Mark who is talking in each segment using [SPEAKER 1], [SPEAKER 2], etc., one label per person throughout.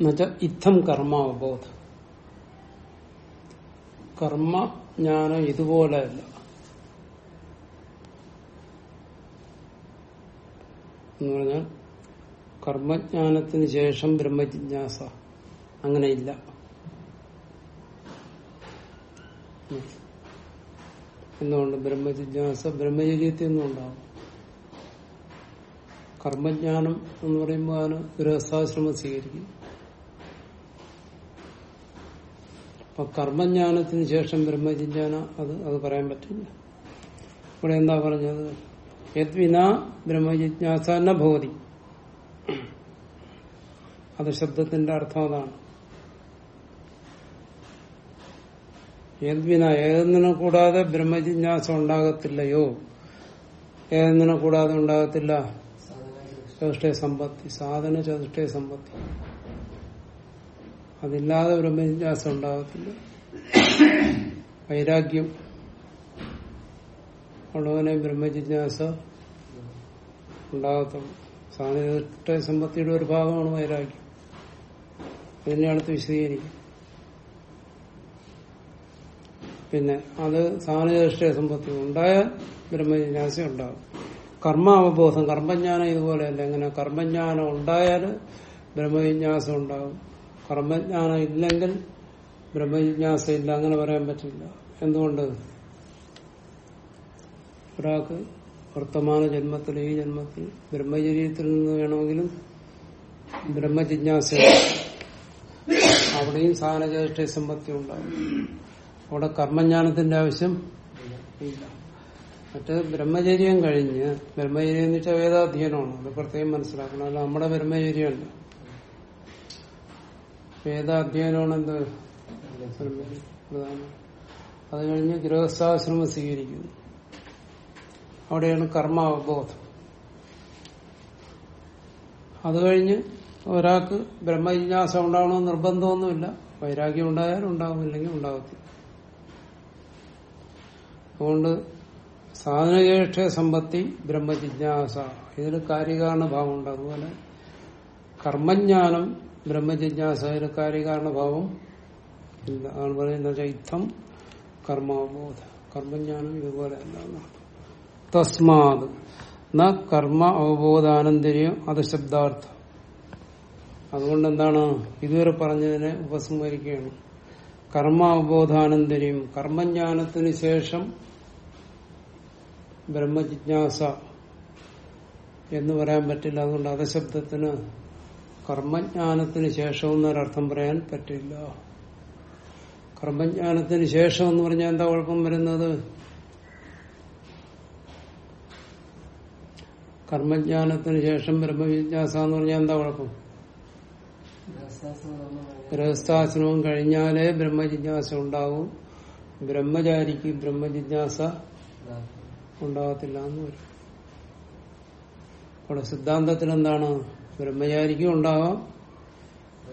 [SPEAKER 1] എന്നുവെച്ചാൽ ഇത്തം കർമ്മ ജ്ഞാനം ഇതുപോലെയല്ല എന്ന് പറഞ്ഞാൽ കർമ്മജ്ഞാനത്തിന് ശേഷം ബ്രഹ്മജിജ്ഞാസ. അങ്ങനെയില്ല എന്തുകൊണ്ട്? ബ്രഹ്മജിജ്ഞാസ ബ്രഹ്മചര്യത്തിൽ നിന്നും ഉണ്ടാവും കർമ്മജ്ഞാനം എന്ന് പറയുമ്പോൾ അതിന് ഗൃഹസ്ഥാശ്രമം സ്വീകരിക്കും. അപ്പൊ കർമ്മജ്ഞാനത്തിന് ശേഷം ബ്രഹ്മജിജ്ഞാന അത് അത് പറയാൻ പറ്റില്ല. ഇവിടെ എന്താ പറഞ്ഞത്? യദ്വിന ബ്രഹ്മജിജ്ഞാസ ഭവതി. അത് ശബ്ദത്തിന്റെ അർത്ഥം അതാണ്. യദ്വിന ഏതെന്നിനെ കൂടാതെ ബ്രഹ്മജിജ്ഞാസ ഉണ്ടാകത്തില്ലയോ? ഏതെന്നിനെ കൂടാതെ ഉണ്ടാകത്തില്ല. ചതുഷ്ടയ സമ്പത്തി സാധന ചതുഷ്ടയ സമ്പത്തി. അതില്ലാതെ ബ്രഹ്മജിജ്ഞാസ ഉണ്ടാകത്തില്ല. വൈരാഗ്യം. ഉള്ളവനെ ബ്രഹ്മജിജ്ഞാസ ഉണ്ടാകത്തുള്ളൂ. സാന്നിധ്യ സമ്പത്തിയുടെ ഒരു ഭാഗമാണ് വൈരാഗ്യം. അതിനെയാണ് അടുത്ത് വിശദീകരിക്കും. പിന്നെ അത് സാന്നിധ്യ സമ്പത്തി ഉണ്ടായ ബ്രഹ്മജിജ്ഞാസ ഉണ്ടാകും. കർമ്മ അവബോധം കർമ്മജ്ഞാനം ഇതുപോലെയല്ല. എങ്ങനെ കർമ്മജ്ഞാനം ഉണ്ടായാൽ ബ്രഹ്മജിജ്ഞാസം ഉണ്ടാകും. കർമ്മജ്ഞാനം ഇല്ലെങ്കിൽ ബ്രഹ്മജിജ്ഞാസ ഇല്ല അങ്ങനെ പറയാൻ പറ്റില്ല. എന്തുകൊണ്ട്? ഒരാൾക്ക് വർത്തമാന ജന്മത്തിൽ ഈ ജന്മത്തിൽ ബ്രഹ്മചര്യത്തിൽ നിന്ന് വേണമെങ്കിലും ബ്രഹ്മജിജ്ഞാസ അവിടെയും സാധനചേഷ്ട സമ്പത്തി ഉണ്ടാകും. അവിടെ കർമ്മജ്ഞാനത്തിന്റെ ആവശ്യം ഇല്ല. മറ്റേ ബ്രഹ്മചര്യം കഴിഞ്ഞ് ബ്രഹ്മചര്യം എന്ന് വെച്ചാൽ വേദാധ്യയനമാണ്. അത് പ്രത്യേകം മനസ്സിലാക്കണം. അല്ല നമ്മുടെ ബ്രഹ്മചര്യമല്ല വേദാധ്യയനമാണ് എന്ത്? പ്രധാനം. അത് കഴിഞ്ഞ് ഗൃഹസ്ഥാശ്രമം സ്വീകരിക്കുന്നു. അവിടെയാണ് കർമാവബോധം. അത് കഴിഞ്ഞ് ഒരാൾക്ക് ബ്രഹ്മജിജ്ഞാസ ഉണ്ടാവണമെന്ന് നിർബന്ധമൊന്നുമില്ല. വൈരാഗ്യം ഉണ്ടായാലും ഉണ്ടാകുന്നില്ലെങ്കിൽ ഉണ്ടാകത്തില്ല അതുകൊണ്ട് സാധനജ്യേഷ്ഠ സമ്പത്തി ബ്രഹ്മജിജ്ഞാസ. ഇതിൽ കാര്യകാരണ ഭാവമുണ്ട്. അതുപോലെ കർമ്മജ്ഞാനം ബ്രഹ്മജിജ്ഞാസ ഇതിൽ കാര്യകാരണ ഭാവം ഇല്ല അതാണ് പറയുന്നത് ഇത്തം കർമാവബോധ. കർമ്മജ്ഞാനം ഇതുപോലെ അല്ല തസ്മാത്. ന കർമ്മ അവബോധാനന്തര്യം അത് ശബ്ദാർത്ഥം. അതുകൊണ്ട് എന്താണ് ഇതുവരെ പറഞ്ഞതിനെ ഉപസംഹരിക്കുകയാണ്. കർമ്മ അവബോധാനന്തര്യം കർമ്മജ്ഞാനത്തിന് ശേഷം ബ്രഹ്മജിജ്ഞാസ എന്ന് പറയാൻ പറ്റില്ല. അതുകൊണ്ട് അധശബ്ദത്തിന് കർമ്മജ്ഞാനത്തിന് ശേഷം എന്നൊരർത്ഥം പറയാൻ പറ്റില്ല. കർമ്മജ്ഞാനത്തിന് ശേഷം എന്ന് പറഞ്ഞാൽ എന്താ കുഴപ്പം വരുന്നത്? കർമ്മജ്ഞാനത്തിന് ശേഷം ബ്രഹ്മജിജ്ഞാസ എന്ന് പറഞ്ഞാൽ എന്താ കുഴപ്പം? ഗൃഹസ്ഥാശ്രമം കഴിഞ്ഞാലേ ബ്രഹ്മജിജ്ഞാസ ഉണ്ടാവും. ബ്രഹ്മചാരിക്ക് ബ്രഹ്മജിജ്ഞാസ ഉണ്ടാകത്തില്ല എന്ന് വരും. അവിടെ സിദ്ധാന്തത്തിൽ എന്താണ് ബ്രഹ്മചാരിക്കും ഉണ്ടാകാം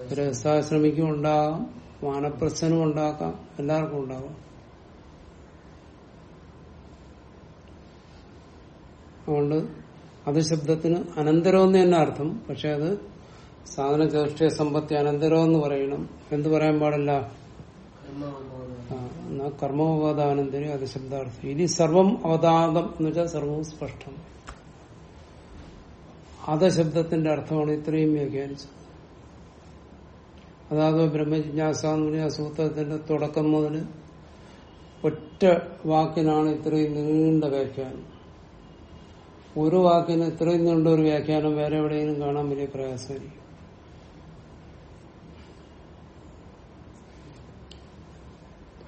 [SPEAKER 1] ഗൃഹസ്ഥാശ്രമിക്കും ഉണ്ടാകാം വാനപ്രസ്ഥനും ഉണ്ടാക്കാം എല്ലാവർക്കും ഉണ്ടാകാം അതുകൊണ്ട് അത് ശബ്ദത്തിന് അനന്തരം എന്ന് തന്നെ അർത്ഥം പക്ഷെ അത് സാധന ചേഷ്ട സമ്പത്തി അനന്തരം എന്ന് പറയണം. എന്ത് പറയാൻ പാടില്ല? കർമ്മോപദാനന്തരം അത് ശബ്ദാർത്ഥം. ഇനി സർവം അവതാതം എന്ന് വെച്ചാൽ സർവവും സ്പഷ്ടം. അധശബ്ദത്തിന്റെ അർത്ഥമാണ് ഇത്രയും വ്യാഖ്യാനിച്ചത്. അതാത് ബ്രഹ്മജിജ്ഞാസ എന്ന് പറഞ്ഞ സൂത്രത്തിന്റെ തുടക്കം മുതൽ ഒറ്റ വാക്കിനാണ് ഇത്രയും നീണ്ട വ്യാഖ്യാനം. ഒരു വാക്കിന് ഇത്രയും നീണ്ട ഒരു വ്യാഖ്യാനം വേറെ എവിടെയെങ്കിലും കാണാൻ വലിയ പ്രയാസമായിരിക്കും.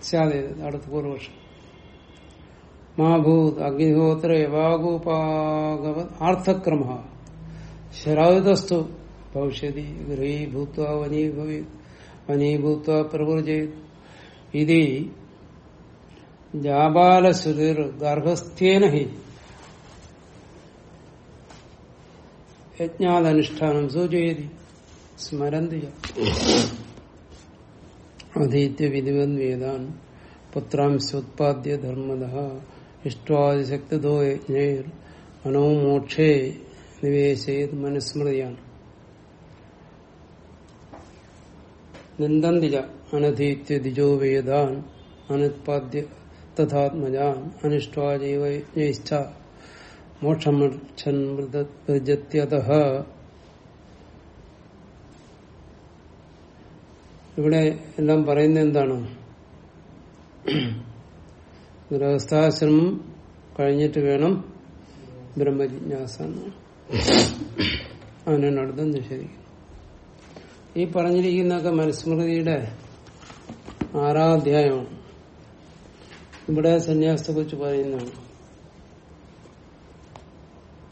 [SPEAKER 1] സ്യാദേ അടുത്ത പൂർവപക്ഷം മാഭൂത് അഗ്നിഹോത്ര യവാഗോപാഗവ ആർത്ഥക്രമ. ശരായുധസ്തു ഭവിഷ്യതി ഗൃഹീഭൂത്വ വനീഭവി വനീഭൂത്വ പ്രകൃതി ഇതി ജാബാലശ്രുതിർ ഗർഭസ്ഥ്യേന ഹി. യജ്ഞാതനുഷ്ഠാനം സൂചയതി. സ്മരന്തിയ ച. അധീത്യ വിധിവൻ വേദാൻ പുത്രാംശോത്പാദ്യ ധർമ്മത ഇഷ്ടാദിശക്തിദോ യജ്ഞൈർ മനോമോക്ഷേ നിവേശയത് മനുസ്മൃതിയാണ്. നിന്ദന്തില അനധീത്യ ദിജോ വേദാൻ അനുത്പാദ്യ തഥാത്മജാൻ അനിഷ്ടാ ജൈവ മോക്ഷമർച്ഛൻ മൃതത്യത ഇവിടെ എല്ലാം പറയുന്നത് എന്താണ്? ഗൃഹസ്ഥാശ്രമം കഴിഞ്ഞിട്ട് വേണം ബ്രഹ്മജിജ്ഞാസ എന്നാണ് അതിനാണ് അടുത്ത് ഈ പറഞ്ഞിരിക്കുന്നതൊക്കെ മനുസ്മൃതിയുടെ ആറാം അധ്യായമാണ്. ഇവിടെ സന്യാസത്തെ കുറിച്ച് പറയുന്നതാണ്.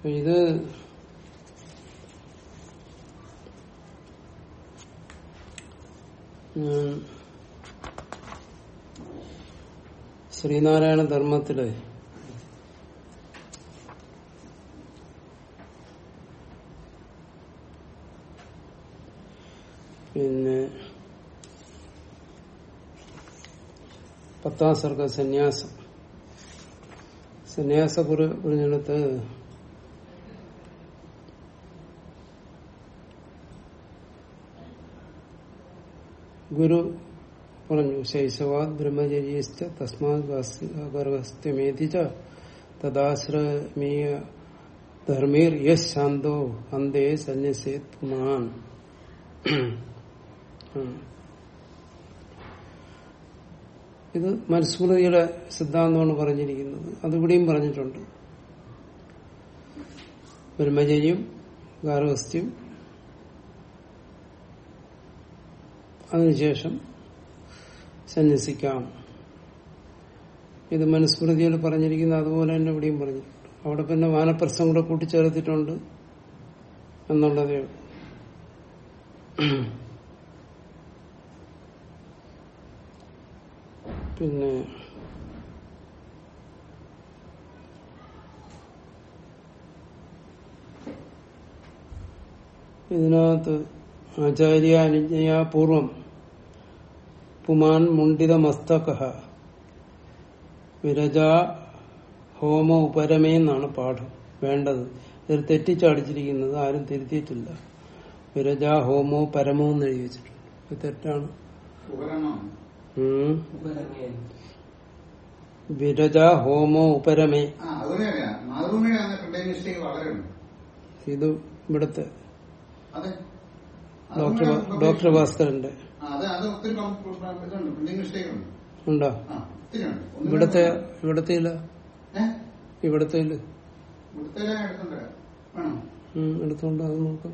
[SPEAKER 1] ഇത് ശ്രീനാരായണ ധർമ്മത്തിൽ പിന്നെ പത്താം സർഗ സന്യാസം സന്യാസ കുറിഞ്ഞെടുത്ത് ഗുരു പറഞ്ഞു ശൈശവാത് ബ്രഹ്മചര്യശ്ച തസ്മാത് ഗർഭസ്ഥ്യമേതിച്ച തദാശ്രമീയ ധർമ്മീർ യശ് ശാന്തോ അന്തേ സന്യസേത് പുമാൻ ഉം. ഇത് മനുസ്മൃതിയുടെ സിദ്ധാന്തമാണ് പറഞ്ഞിരിക്കുന്നത്. അതിവിടെയും പറഞ്ഞിട്ടുണ്ട്. ബ്രഹ്മചര്യം ഗാർഹസ്ഥ്യം അതിനുശേഷം സന്യസിക്കാം. ഇത് മനുസ്മൃതിയിൽ പറഞ്ഞിരിക്കുന്നത് അതുപോലെ തന്നെ ഇവിടെയും പറഞ്ഞിട്ടുണ്ട്. അവിടെ പിന്നെ വാനപ്രസ്ഥം കൂടെ കൂട്ടിച്ചേർത്തിട്ടുണ്ട് എന്നുള്ളതേ ഉള്ളൂ. പിന്നെ ഇതിനകത്ത് ആചാര്യ അനുജ്ഞയാ പൂർവം പുമാൻ മുണ്ടിത മസ്തക വിരജ ഹോമ ഉപരമേ എന്നാണ് പാഠം. വേണ്ടത്. ഇതിൽ തെറ്റിച്ചടിച്ചിരിക്കുന്നത് ആരും തിരുത്തിയിട്ടില്ല. വിരജ ഹോമോ പരമോ എന്ന് എഴുതി വെച്ചിട്ടുണ്ട്. തെറ്റാണ്. വിരജ ഹോമോ ഉപരമേ. ഇത് ഇവിടുത്തെ
[SPEAKER 2] അതെ.
[SPEAKER 1] ഡോക്ടർ
[SPEAKER 2] ഭാസ്കറിന്റെ
[SPEAKER 1] ഡോക്ടർ ഭാസ്കരന്റെ
[SPEAKER 2] ഉണ്ട്?
[SPEAKER 1] ഇവിടത്തെ ഇവിടത്തെ ഇല്ല ഇവിടത്തെ ഇല്ല
[SPEAKER 2] എടുത്തുണ്ട് വേണം?
[SPEAKER 1] ഉം, എടുത്തോണ്ട് അത് നോക്കാം.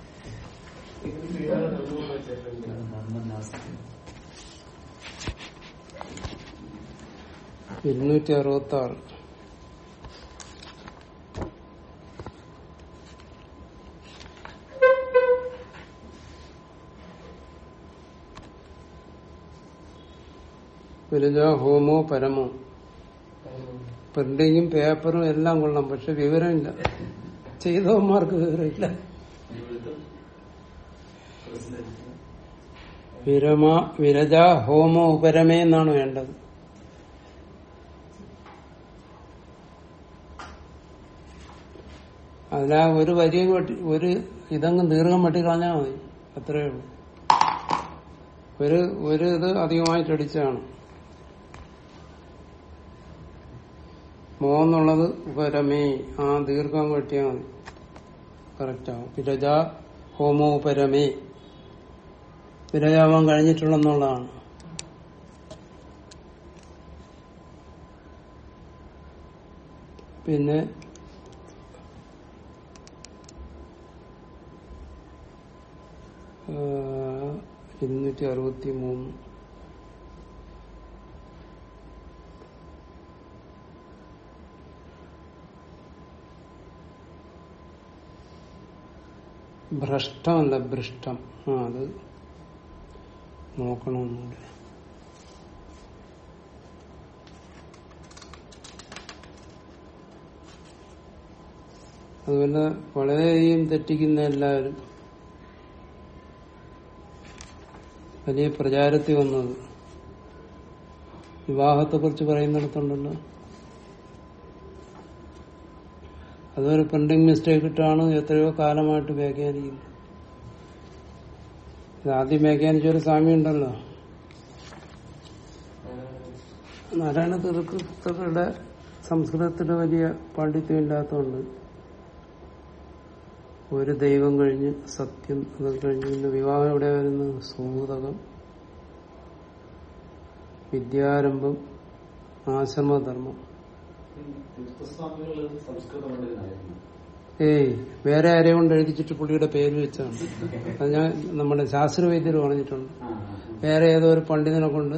[SPEAKER 1] ഇരുന്നൂറ്റി അറുപത്തി ആറ് വിരജ ഹോമോ പരമോ? പ്രിന്റിങ്ങും പേപ്പറും എല്ലാം കൊള്ളാം പക്ഷെ വിവരമില്ല. ചെയ്തവന്മാർക്ക് വിവരമില്ല. വിരമ വിരജ ഹോമോ ഉപരമേ എന്നാണ് വേണ്ടത്. അതിലാ ഒരു വെട്ടി ഒരു ഇതങ്ങ് ദീർഘം വെട്ടി കളഞ്ഞാൽ മതി. അത്രയേ ഉള്ളൂ. ഒരു ഒരു ഇത് അധികമായിട്ട് അടിച്ചാണ്. മോന്നുള്ളത് ഉപരമേ. ആ ദീർഘം വെട്ടിയാൽ മതി. കറക്റ്റാവും വിരജ ഹോമോ ഉപരമേ. വിരജാവാൻ കഴിഞ്ഞിട്ടുള്ളെന്നുള്ളതാണ്. പിന്നെ ഇരുന്നൂറ്റി അറുപത്തി മൂന്ന് ഭ്രഷ്ടമല്ല ഭ്രഷ്ടം. ആ അത് നോക്കണമെന്നുണ്ട്. അതുപോലെ വളരെയധികം തെറ്റിക്കുന്ന എല്ലാവരും വലിയ പ്രചാരത്തിൽ വന്നത് വിവാഹത്തെ കുറിച്ച് പറയുന്നിടത്തുണ്ടല്ലോ. അതൊരു പ്രിന്റിംഗ് മിസ്റ്റേക്ക് ഇട്ടാണ് എത്രയോ കാലമായിട്ട് വ്യാഖ്യാനിക്കുന്നത് ആദ്യം ഒരു സ്വാമി ഉണ്ടല്ലോ നാരായണ തീർത്ഥരുടെ സംസ്കൃതത്തിന് വലിയ പാണ്ഡിത്യം ഇല്ലാത്തതുകൊണ്ട് ഒരു ദൈവം കഴിഞ്ഞ് സത്യം അത് കഴിഞ്ഞ് പിന്നെ വിവാഹം എവിടെ വരുന്നത് സൂതകം വിദ്യാരംഭം ആശ്രമധർമ്മം. ഏയ് വേറെ ആരെയും കൊണ്ട് എഴുതിച്ചിട്ട് പുള്ളിയുടെ പേര് വെച്ചാണ്. അത് ഞാൻ നമ്മുടെ ശാസ്ത്രവൈദ്യർ പറഞ്ഞിട്ടുണ്ട്. വേറെ ഏതോ ഒരു പണ്ഡിതനെ കൊണ്ട്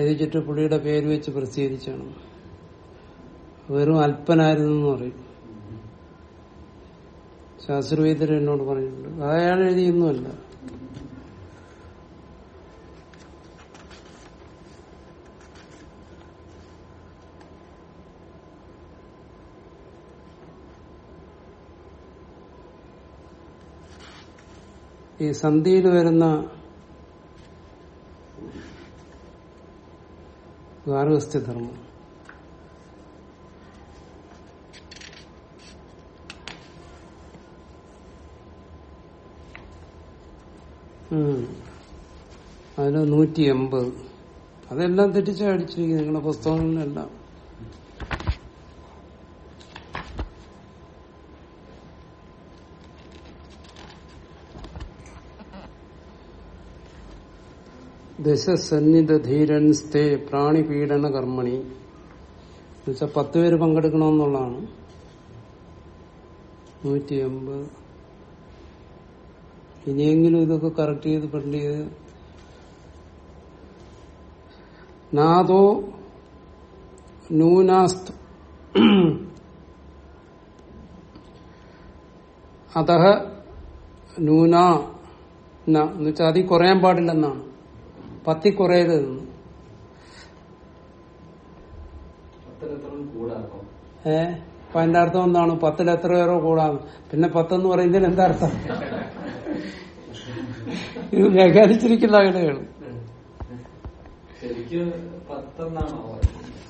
[SPEAKER 1] എഴുതിച്ചിട്ട് പുള്ളിയുടെ പേര് വെച്ച് പ്രസിദ്ധീകരിച്ചാണ്. വെറും അല്പനായിരുന്നു എന്ന് പറയും. ശാസ്ത്രവൈദ്യർ എന്നോട് പറഞ്ഞിട്ടുണ്ട്. അയാൾ എഴുതിയൊന്നുമല്ല. ഈ സന്ധിയിൽ വരുന്ന ഗാർഹസ്ഥ്യധർമ്മം. അതിന് നൂറ്റി എൺപത് അതെല്ലാം തെറ്റിച്ചടിച്ചിരിക്കുന്നു നിങ്ങളുടെ പുസ്തകങ്ങളിലെല്ലാം. ദശസന്നിധീരൻ സ്ഥേ പ്രാണിപീഡന കർമ്മണി എന്നുവെച്ചാൽ പത്ത് പേര് പങ്കെടുക്കണമെന്നുള്ളതാണ്. നൂറ്റി എൺപത് ഇനിയെങ്കിലും ഇതൊക്കെ കറക്റ്റ് ചെയ്ത് പ്രിന്റ് ചെയ്ത് നാദോ നൂനാസ്ത് അതഹ നൂന എന്ന് അതിൽ കുറയാൻ പാടില്ലെന്നാണ്. പത്തി കുറയരുതെന്ന് ഏ? അപ്പൊ അതിന്റെ അർത്ഥം എന്താണ്? പത്തിൽ എത്ര പേരോ കൂടാന്ന് പിന്നെ പത്തെന്ന് പറയുന്നതിന് എന്താ അർത്ഥം? ഇത് വ്യാഖ്യാനിച്ചിരിക്കുന്ന
[SPEAKER 3] പറയുന്നത്?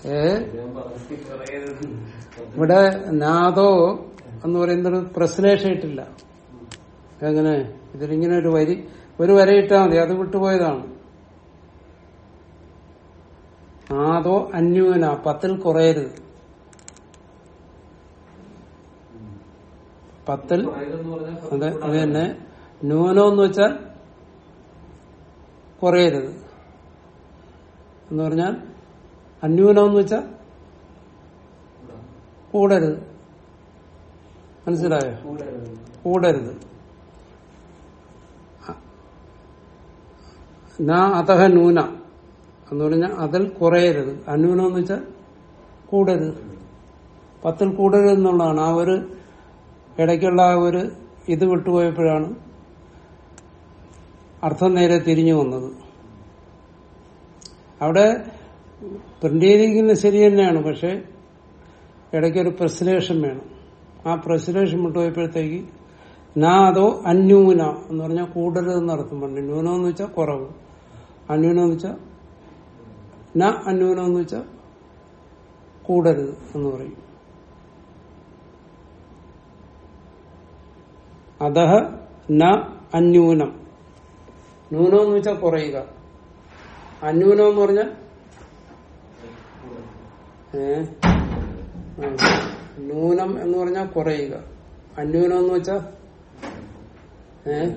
[SPEAKER 1] ഏ. ഇവിടെ നാദോ എന്ന് പറയുന്നത് പ്രശ്ലേഷം ഇട്ടില്ല. എങ്ങനെ? ഇതിലിങ്ങനെ ഒരു വരി ഒരു വര ഇട്ടാൽ മതി. അത് വിട്ടുപോയതാണ്. ആദോ അന്യൂന പത്തിൽ കുറയരുത് പത്തിൽ അതെ അത് തന്നെ ന്യൂനോ എന്ന് വെച്ചാൽ കുറയരുത് എന്ന് പറഞ്ഞാൽ അന്യൂനം എന്ന് വെച്ചാൽ
[SPEAKER 3] കൂടാ.
[SPEAKER 1] കൂടരുത് മനസ്സിലായോ
[SPEAKER 3] കൂടരുത്.
[SPEAKER 1] അത നൂന എന്ന് പറഞ്ഞാൽ അതിൽ കുറയരുത്. അന്യൂനം എന്ന് വെച്ചാൽ കൂടരുത്. പത്തിൽ കൂടരുത് എന്നുള്ളതാണ് ആ ഒരു ഇടയ്ക്കുള്ള ആ ഒരു ഇത് വിട്ടുപോയപ്പോഴാണ് അർത്ഥം നേരെ തിരിഞ്ഞു വന്നത്. അവിടെ പ്രിന്റ് ചെയ്തിരിക്കുന്നത് ശരി തന്നെയാണ് പക്ഷെ ഇടയ്ക്കൊരു പ്രസിലേഷൻ വേണം. ആ പ്രസിലേഷൻ വിട്ടുപോയപ്പോഴത്തേക്ക് നാ അതോ അന്യൂന എന്ന് പറഞ്ഞാൽ കൂടരുത് എന്നർത്ഥം പറഞ്ഞു ന്യൂനം എന്ന് വെച്ചാൽ കുറവ്. അന്യൂനം എന്ന് വെച്ചാൽ ന അന്യൂനം എന്ന് വെച്ചാൽ കൂടരുത് എന്ന് പറയും. അതഹ ന അന്യൂനം. ന്യൂനം എന്ന് വെച്ചാൽ കുറയുക. അന്യൂനം എന്ന് പറഞ്ഞാൽ. ന്യൂനം എന്ന് പറഞ്ഞാൽ കുറയുക. അന്യൂനം എന്ന് വെച്ചാൽ ഏ.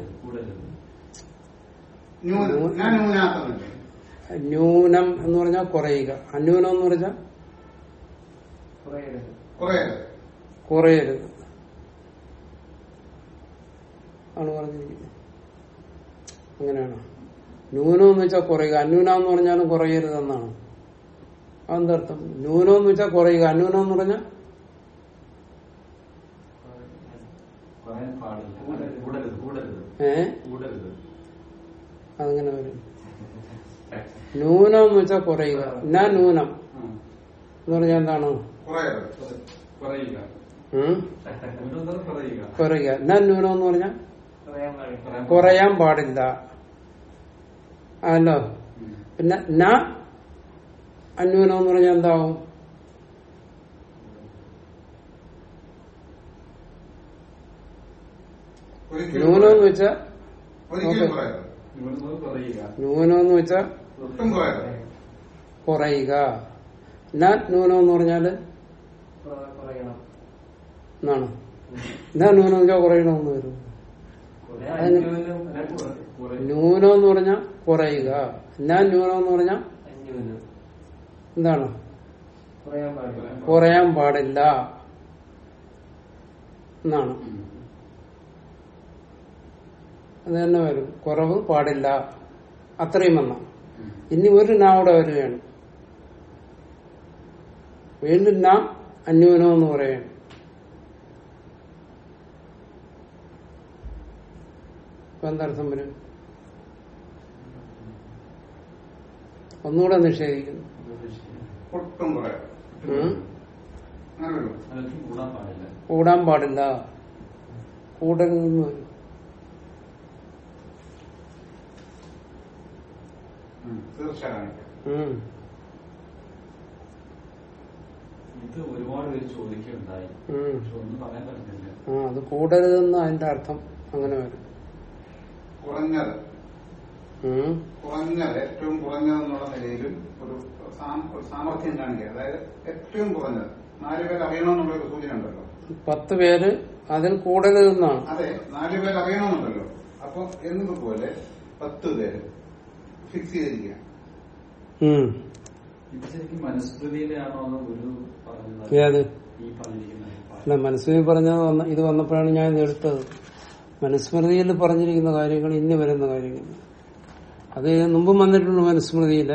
[SPEAKER 2] ന്യൂന-
[SPEAKER 1] എന്ന് പറഞ്ഞാൽ കുറയുക. അന്യൂനം എന്ന് പറഞ്ഞാൽ
[SPEAKER 3] കുറയരുത്.
[SPEAKER 2] കുറേ
[SPEAKER 1] കുറയരുത്. ആണ് പറഞ്ഞിരിക്കുന്നത്. അങ്ങനെയാണ്. ന്യൂനം എന്ന് വെച്ചാൽ കുറയുക. അന്യൂനം എന്ന് പറഞ്ഞാലും കുറയരുതെന്നാണ്. അതെന്തർത്ഥം ന്യൂനം എന്ന് വെച്ചാൽ കുറയുക. അന്യൂനം എന്ന് പറഞ്ഞാൽ ഏ? അതങ്ങനെ വരും. നൂനം എന്ന് വെച്ചാൽ കുറയുക. എന്നാ
[SPEAKER 3] ന്യൂനം.
[SPEAKER 1] എന്ന് പറഞ്ഞാൽ എന്താണ്? കുറയുക. എന്നാ ന്യൂനം എന്ന് പറഞ്ഞാൽ കുറയാൻ പാടില്ല. അല്ലോ. പിന്നെ ന അന്യൂനം എന്ന് പറഞ്ഞാൽ എന്താവും? ന്യൂനം എന്ന് വെച്ചാൽ ന്യൂനം എന്ന് വെച്ചാൽ
[SPEAKER 2] ഒട്ടും
[SPEAKER 1] കുറയുക. ന ന്യൂനം എന്ന്
[SPEAKER 3] പറഞ്ഞാൽ?
[SPEAKER 1] എന്നാണ്? ഞാൻ ന്യൂനം വെച്ചാൽ കുറയണമെന്ന് വരും. ന്യൂനം എന്ന് പറഞ്ഞാൽ കുറയുക. ഞാൻ ന്യൂനം എന്ന് പറഞ്ഞാൽ എന്താണ്? കുറയാൻ പാടില്ല. എന്നാണ്. അത് തന്നെ വരും. കുറവ് പാടില്ല. അത്രയും വന്ന
[SPEAKER 3] ഉം.
[SPEAKER 1] ഇനി ഒരു നാവിടെ വരികയാണ്. വീണ്ടും നാം അന്യൂനം എന്ന് പറയാണ് ഇപ്പൊ എന്തർത്ഥം വരും ഒന്നുകൂടെ നിഷേധിക്കുന്നു.
[SPEAKER 3] കൂടാൻ പാടില്ല.
[SPEAKER 1] കൂടാൻ പാടില്ല. കൂടരുതെന്ന് വരും
[SPEAKER 3] ഇത് ഒരുപാട് പേര് ചോദിക്കുകയുണ്ടായി. പക്ഷെ ഒന്നും പറയാൻ പറ്റുന്നില്ല
[SPEAKER 1] ആ അത് കൂടരുതെന്ന് അതിന്റെ അർത്ഥം അങ്ങനെ വരും.
[SPEAKER 2] കുറഞ്ഞത്. കുറഞ്ഞത് ഏറ്റവും കുറഞ്ഞതെന്നുള്ള നിലയിലും ഒരു സാമർഥ്യം കാണിക്കുക. അതായത് ഏറ്റവും കുറഞ്ഞത്. നാല് പേര് അറിയണമെന്നുള്ള ഒരു സൂചന ഉണ്ടല്ലോ
[SPEAKER 1] പത്ത് പേര് അതിൽ കൂടരുതെന്നാണ്.
[SPEAKER 2] അതെ നാല് പേര് അറിയണമെന്നുണ്ടല്ലോ. അപ്പൊ എന്നതുപോലെ പത്ത് പേര് ഫിക്സ് ചെയ്തിരിക്കുക
[SPEAKER 1] അല്ല മനസ്സുവിൽ പറഞ്ഞത് ഇത് വന്നപ്പോഴാണ് ഞാൻ ഇത് എടുത്തത്. മനുസ്മൃതിയിൽ പറഞ്ഞിരിക്കുന്ന കാര്യങ്ങൾ ഇനി വരുന്ന കാര്യങ്ങൾ. അത് മുമ്പും വന്നിട്ടുണ്ട് മനുസ്മൃതിയിൽ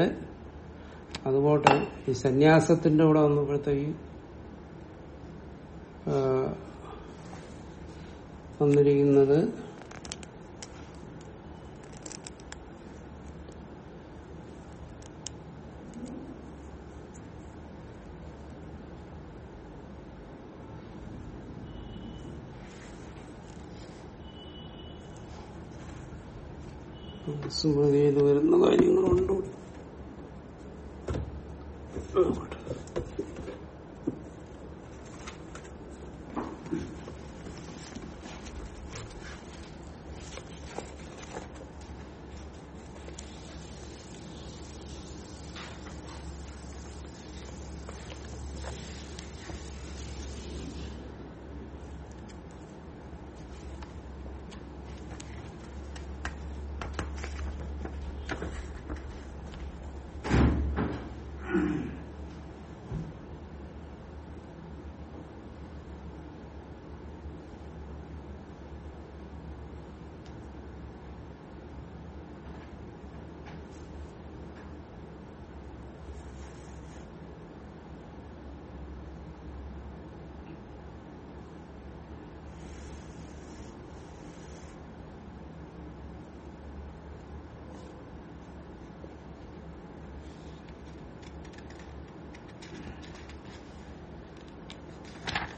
[SPEAKER 1] അതുപോട്ടെ ഈ സന്യാസത്തിന്റെ കൂടെ വന്നപ്പോഴത്തേക്ക് വന്നിരിക്കുന്നത് സ്മൃതിയിൽ വരുന്ന കാര്യങ്ങളുണ്ട്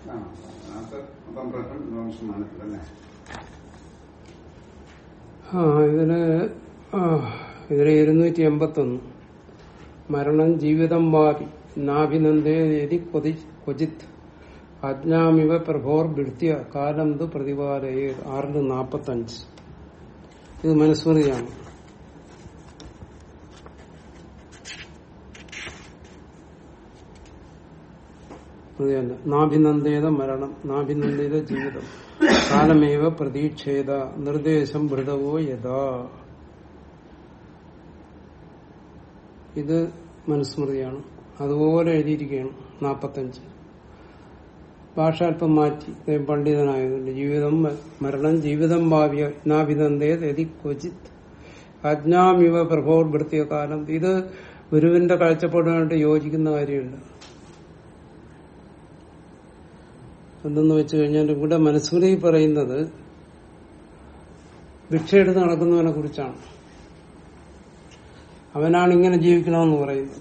[SPEAKER 2] ആ, അതിനകത്ത് പന്ത്രണ്ട് തന്നെ
[SPEAKER 1] ആ ഇതിന് ഇതിന് ഇരുന്നൂറ്റി എൺപത്തി മരണം ജീവിതം വാപി നാഭിനന്ദേതി ക്വചിത് അജ്ഞാമിവ പ്രഭോർ വൃത്തിയ കാലം തു പ്രതിപാലയെ ആറിന് നാപ്പത്തഞ്ച്. ഇത് മനുസ്മൃതിയാണ് അത് തന്നെ നാഭിനന്ദേത മരണം നാഭിനന്ദേത ജീവിതം. കാലമേവ പ്രതീക്ഷേത നിർദ്ദേശം ഭൃതവോ യഥാ. ഇത് മനുസ്മൃതിയാണ്. അതുപോലെ എഴുതിയിരിക്കുകയാണ് നാപ്പത്തഞ്ച്. ഭാഷ അല്പം മാറ്റി പണ്ഡിതനായതുകൊണ്ട് ജീവിതം മരണം ജീവിതം ഭാവ്യ നാഭിനന്ദേതി ക്വചിത്. അജ്ഞാമിവ പ്രഭോർ വൃത്തിയ കാലം ഇത് ഗുരുവിന്റെ കാഴ്ചപ്പാടുമായിട്ട് യോജിക്കുന്ന കാര്യമുണ്ട് എന്തെന്ന് വെച്ചു കഴിഞ്ഞാൽ ഇവിടെ മനസ്സൂരി പറയുന്നത് ഭിക്ഷയെടുത്ത് നടക്കുന്നവനെ കുറിച്ചാണ്. അവനാണ് ഇങ്ങനെ ജീവിക്കണമെന്ന് പറയുന്നത്.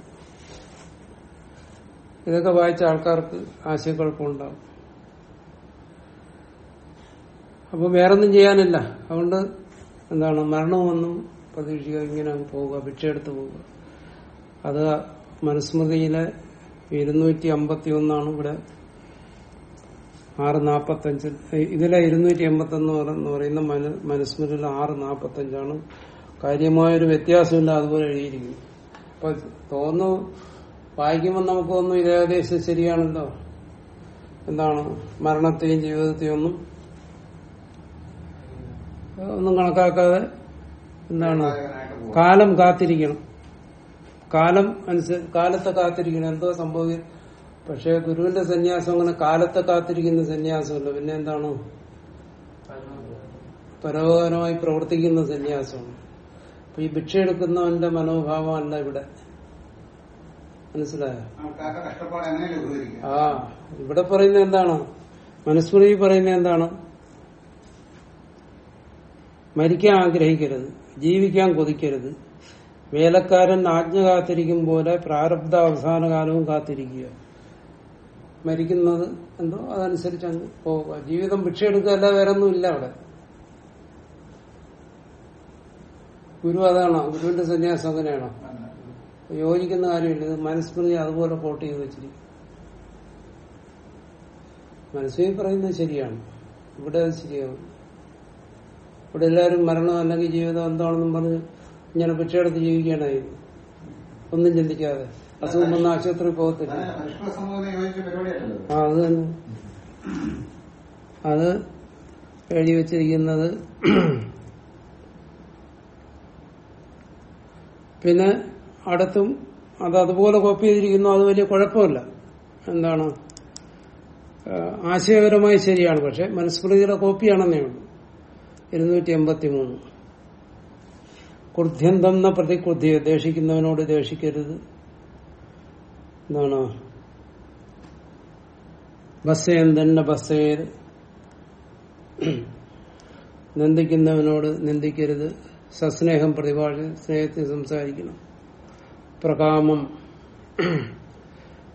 [SPEAKER 1] ഇതൊക്കെ വായിച്ച ആൾക്കാർക്ക് ആശയക്കുഴപ്പമുണ്ടാവും. അപ്പൊ വേറൊന്നും ചെയ്യാനില്ല. അതുകൊണ്ട് എന്താണ് മരണമൊന്നും പ്രതീക്ഷിക്കുക ഇങ്ങനെ പോവുക ഭിക്ഷയെടുത്ത് പോവുക. അത് മനുസ്മൃതിയിലെ ഇരുന്നൂറ്റി അമ്പത്തി ഒന്നാണ് ഇവിടെ ആറ് നാപ്പത്തഞ്ച്. ഇതിലെ ഇരുന്നൂറ്റി എൺപത്തി എന്ന് പറയുന്ന മനു- മനുസ്മൃതിയിലെ ആറ് നാപ്പത്തഞ്ചാണ്. കാര്യമായൊരു വ്യത്യാസമില്ല അതുപോലെ എഴുതിയിരിക്കുന്നു. അപ്പൊ തോന്നു വായിക്കുമ്പോൾ നമുക്ക് തോന്നുന്നു ഇത് ഏകദേശം ശരിയാണല്ലോ. എന്താണ്? മരണത്തെയും ജീവിതത്തെയും ഒന്നും ഒന്നും കണക്കാക്കാതെ എന്താണ്? കാലം കാത്തിരിക്കണം. കാലം അനുസരിച്ച് കാലത്തെ കാത്തിരിക്കണം. എന്തോ സംഭവിക്കും. പക്ഷെ ഗുരുവിന്റെ സന്യാസം അങ്ങനെ കാലത്തെ കാത്തിരിക്കുന്ന സന്യാസമല്ല. പിന്നെ എന്താണ്? പരോപകാരമായി പ്രവർത്തിക്കുന്ന സന്യാസമാണ് അപ്പൊ ഈ ഭിക്ഷ എടുക്കുന്നവന്റെ മനോഭാവമല്ല ഇവിടെ. മനസ്സിലായോ? ആ ഇവിടെ പറയുന്ന എന്താണ്? മനുസ്മൃതി പറയുന്ന എന്താണ്? മരിക്കാൻ ആഗ്രഹിക്കരുത് ജീവിക്കാൻ കൊതിക്കരുത്. വേലക്കാരൻ ആജ്ഞ കാത്തിരിക്കും പോലെ പ്രാരബ്ധ അവസാന കാലവും കാത്തിരിക്കുക. മരിക്കുന്നത് എന്തോ അതനുസരിച്ച് അങ്ങ് പോവുക. ജീവിതം ഭിക്ഷയെടുക്കുക അല്ല വേറെ ഒന്നും ഇല്ല അവിടെ. ഗുരു അതാണോ? ഗുരുവിന്റെ സന്യാസം അങ്ങനെയാണോ? യോജിക്കുന്ന കാര്യമില്ല. ഇത് മനുസ്മൃതി അതുപോലെ കോട്ട് ചെയ്ത് വെച്ചിരിക്കും. മനസ്സിൽ പറയുന്നത് ശരിയാണ്. ഇവിടെ അത് ശരിയാവും. ഇവിടെ എല്ലാവരും മരണം അല്ലെങ്കിൽ ജീവിതം എന്താണെന്നും പറഞ്ഞ് ഇങ്ങനെ ഭിക്ഷയെടുത്ത് ജീവിക്കാനായിരുന്നു ഒന്നും ചിന്തിക്കാതെ. അസുഖം വന്ന ആശുപത്രി പോകത്തില്ല. ആ അത് തന്നെ. അത് എഴുതി വെച്ചിരിക്കുന്നത്. പിന്നെ അടുത്തും അത് അതുപോലെ കോപ്പി ചെയ്തിരിക്കുന്നു അത് വലിയ കുഴപ്പമില്ല. എന്താണ്? ആശയപരമായി ശരിയാണ് പക്ഷെ മനുസ്മൃതിയുടെ കോപ്പിയാണെന്നേ ഉള്ളൂ. ഇരുന്നൂറ്റി എൺപത്തി മൂന്ന് കുർദ്ധ്യന്തം എന്ന പ്രതികൃതിയെ ദേഷിക്കുന്നവനോട് ദേഷിക്കരുത്. എന്താണ് ബസ്സേൻ തന്നെ ബസ്സേർ നിന്ദിക്കുന്നവനോട് നിന്ദിക്കരുത്. സസ്നേഹം പ്രതിഭാഷ സ്നേഹത്തിൽ സംസാരിക്കണം. പ്രകാമം.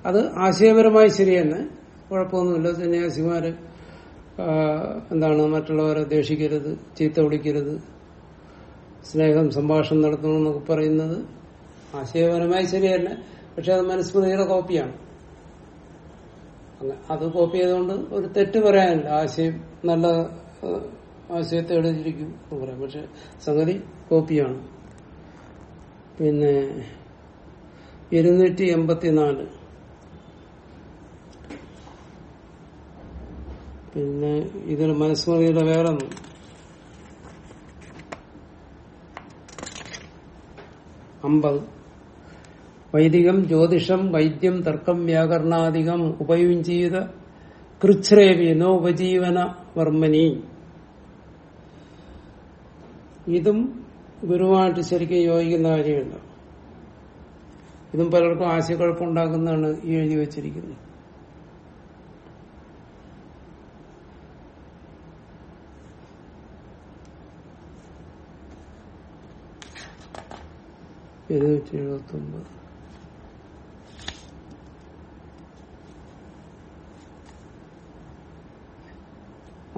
[SPEAKER 1] അത് ആശയപരമായി ശരി തന്നെ കുഴപ്പമൊന്നുമില്ല. സന്യാസിമാര് എന്താണ് മറ്റുള്ളവരെ ദേഷിക്കരുത് ചീത്ത വിളിക്കരുത്. സ്നേഹം സംഭാഷണം നടത്തണമെന്നൊക്കെ പറയുന്നത് ആശയപരമായി ശരി തന്നെ പക്ഷെ അത് മനുസ്മൃതിയുടെ കോപ്പിയാണ്. അത് കോപ്പി ചെയ്തുകൊണ്ട് ഒരു തെറ്റ് പറയാനില്ല. ആശയം നല്ല ആശയത്തെ എഴുതിയിരിക്കും എന്ന് പറയാം. പക്ഷെ സംഗതി കോപ്പിയാണ്. പിന്നെ ഇരുന്നൂറ്റി എൺപത്തിനാല്. പിന്നെ ഇതിൽ മനുസ്മൃതിയുടെ വേറെ ഒന്ന് അമ്പത്. വൈദികം ജ്യോതിഷം വൈദ്യം തർക്കം വ്യാകരണാധികം ഉപയുഞ്ചീത കൃച്ഛ്രേവി ഉപജീവന വർമ്മനി. ഇതും ഗുരുവായിട്ട് ശരിക്കും യോജിക്കുന്ന കാര്യമില്ല ഇതും പലർക്കും ആശയക്കുഴപ്പമുണ്ടാക്കുന്നതാണ് ഈ എഴുതി വച്ചിരിക്കുന്നത്. ഇരുന്നൂറ്റി എഴുപത്തി ഒമ്പത്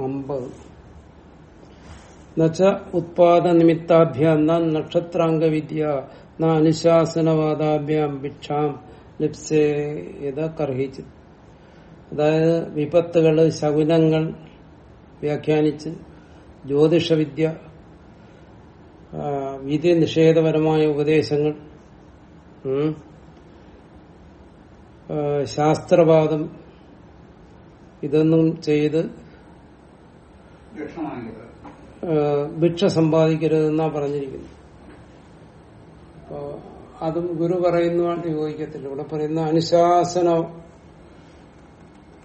[SPEAKER 1] അമ്പത്. നച്ച ഉത്പാദ നിമിത്താഭ്യാം ന നക്ഷത്രാംഗ വിദ്യ ന അനുശാസനവാദാഭ്യാം ഭിക്ഷാം ലിപ്സേത കർഹിച്ചു. അതായത് വിപത്തുകൾ ശകുനങ്ങൾ വ്യാഖ്യാനിച്ച് ജ്യോതിഷവിദ്യ വിധി നിഷേധപരമായ ഉപദേശങ്ങൾ ശാസ്ത്രവാദം ഇതൊന്നും ചെയ്ത് ഭിക്ഷ സമ്പാദിക്കരുതെന്നാ പറഞ്ഞിരിക്കുന്നു അപ്പോ അതും ഗുരു പറയുന്നതായിട്ട് യോജിക്കത്തില്ല ഇവിടെ പറയുന്ന അനുശാസന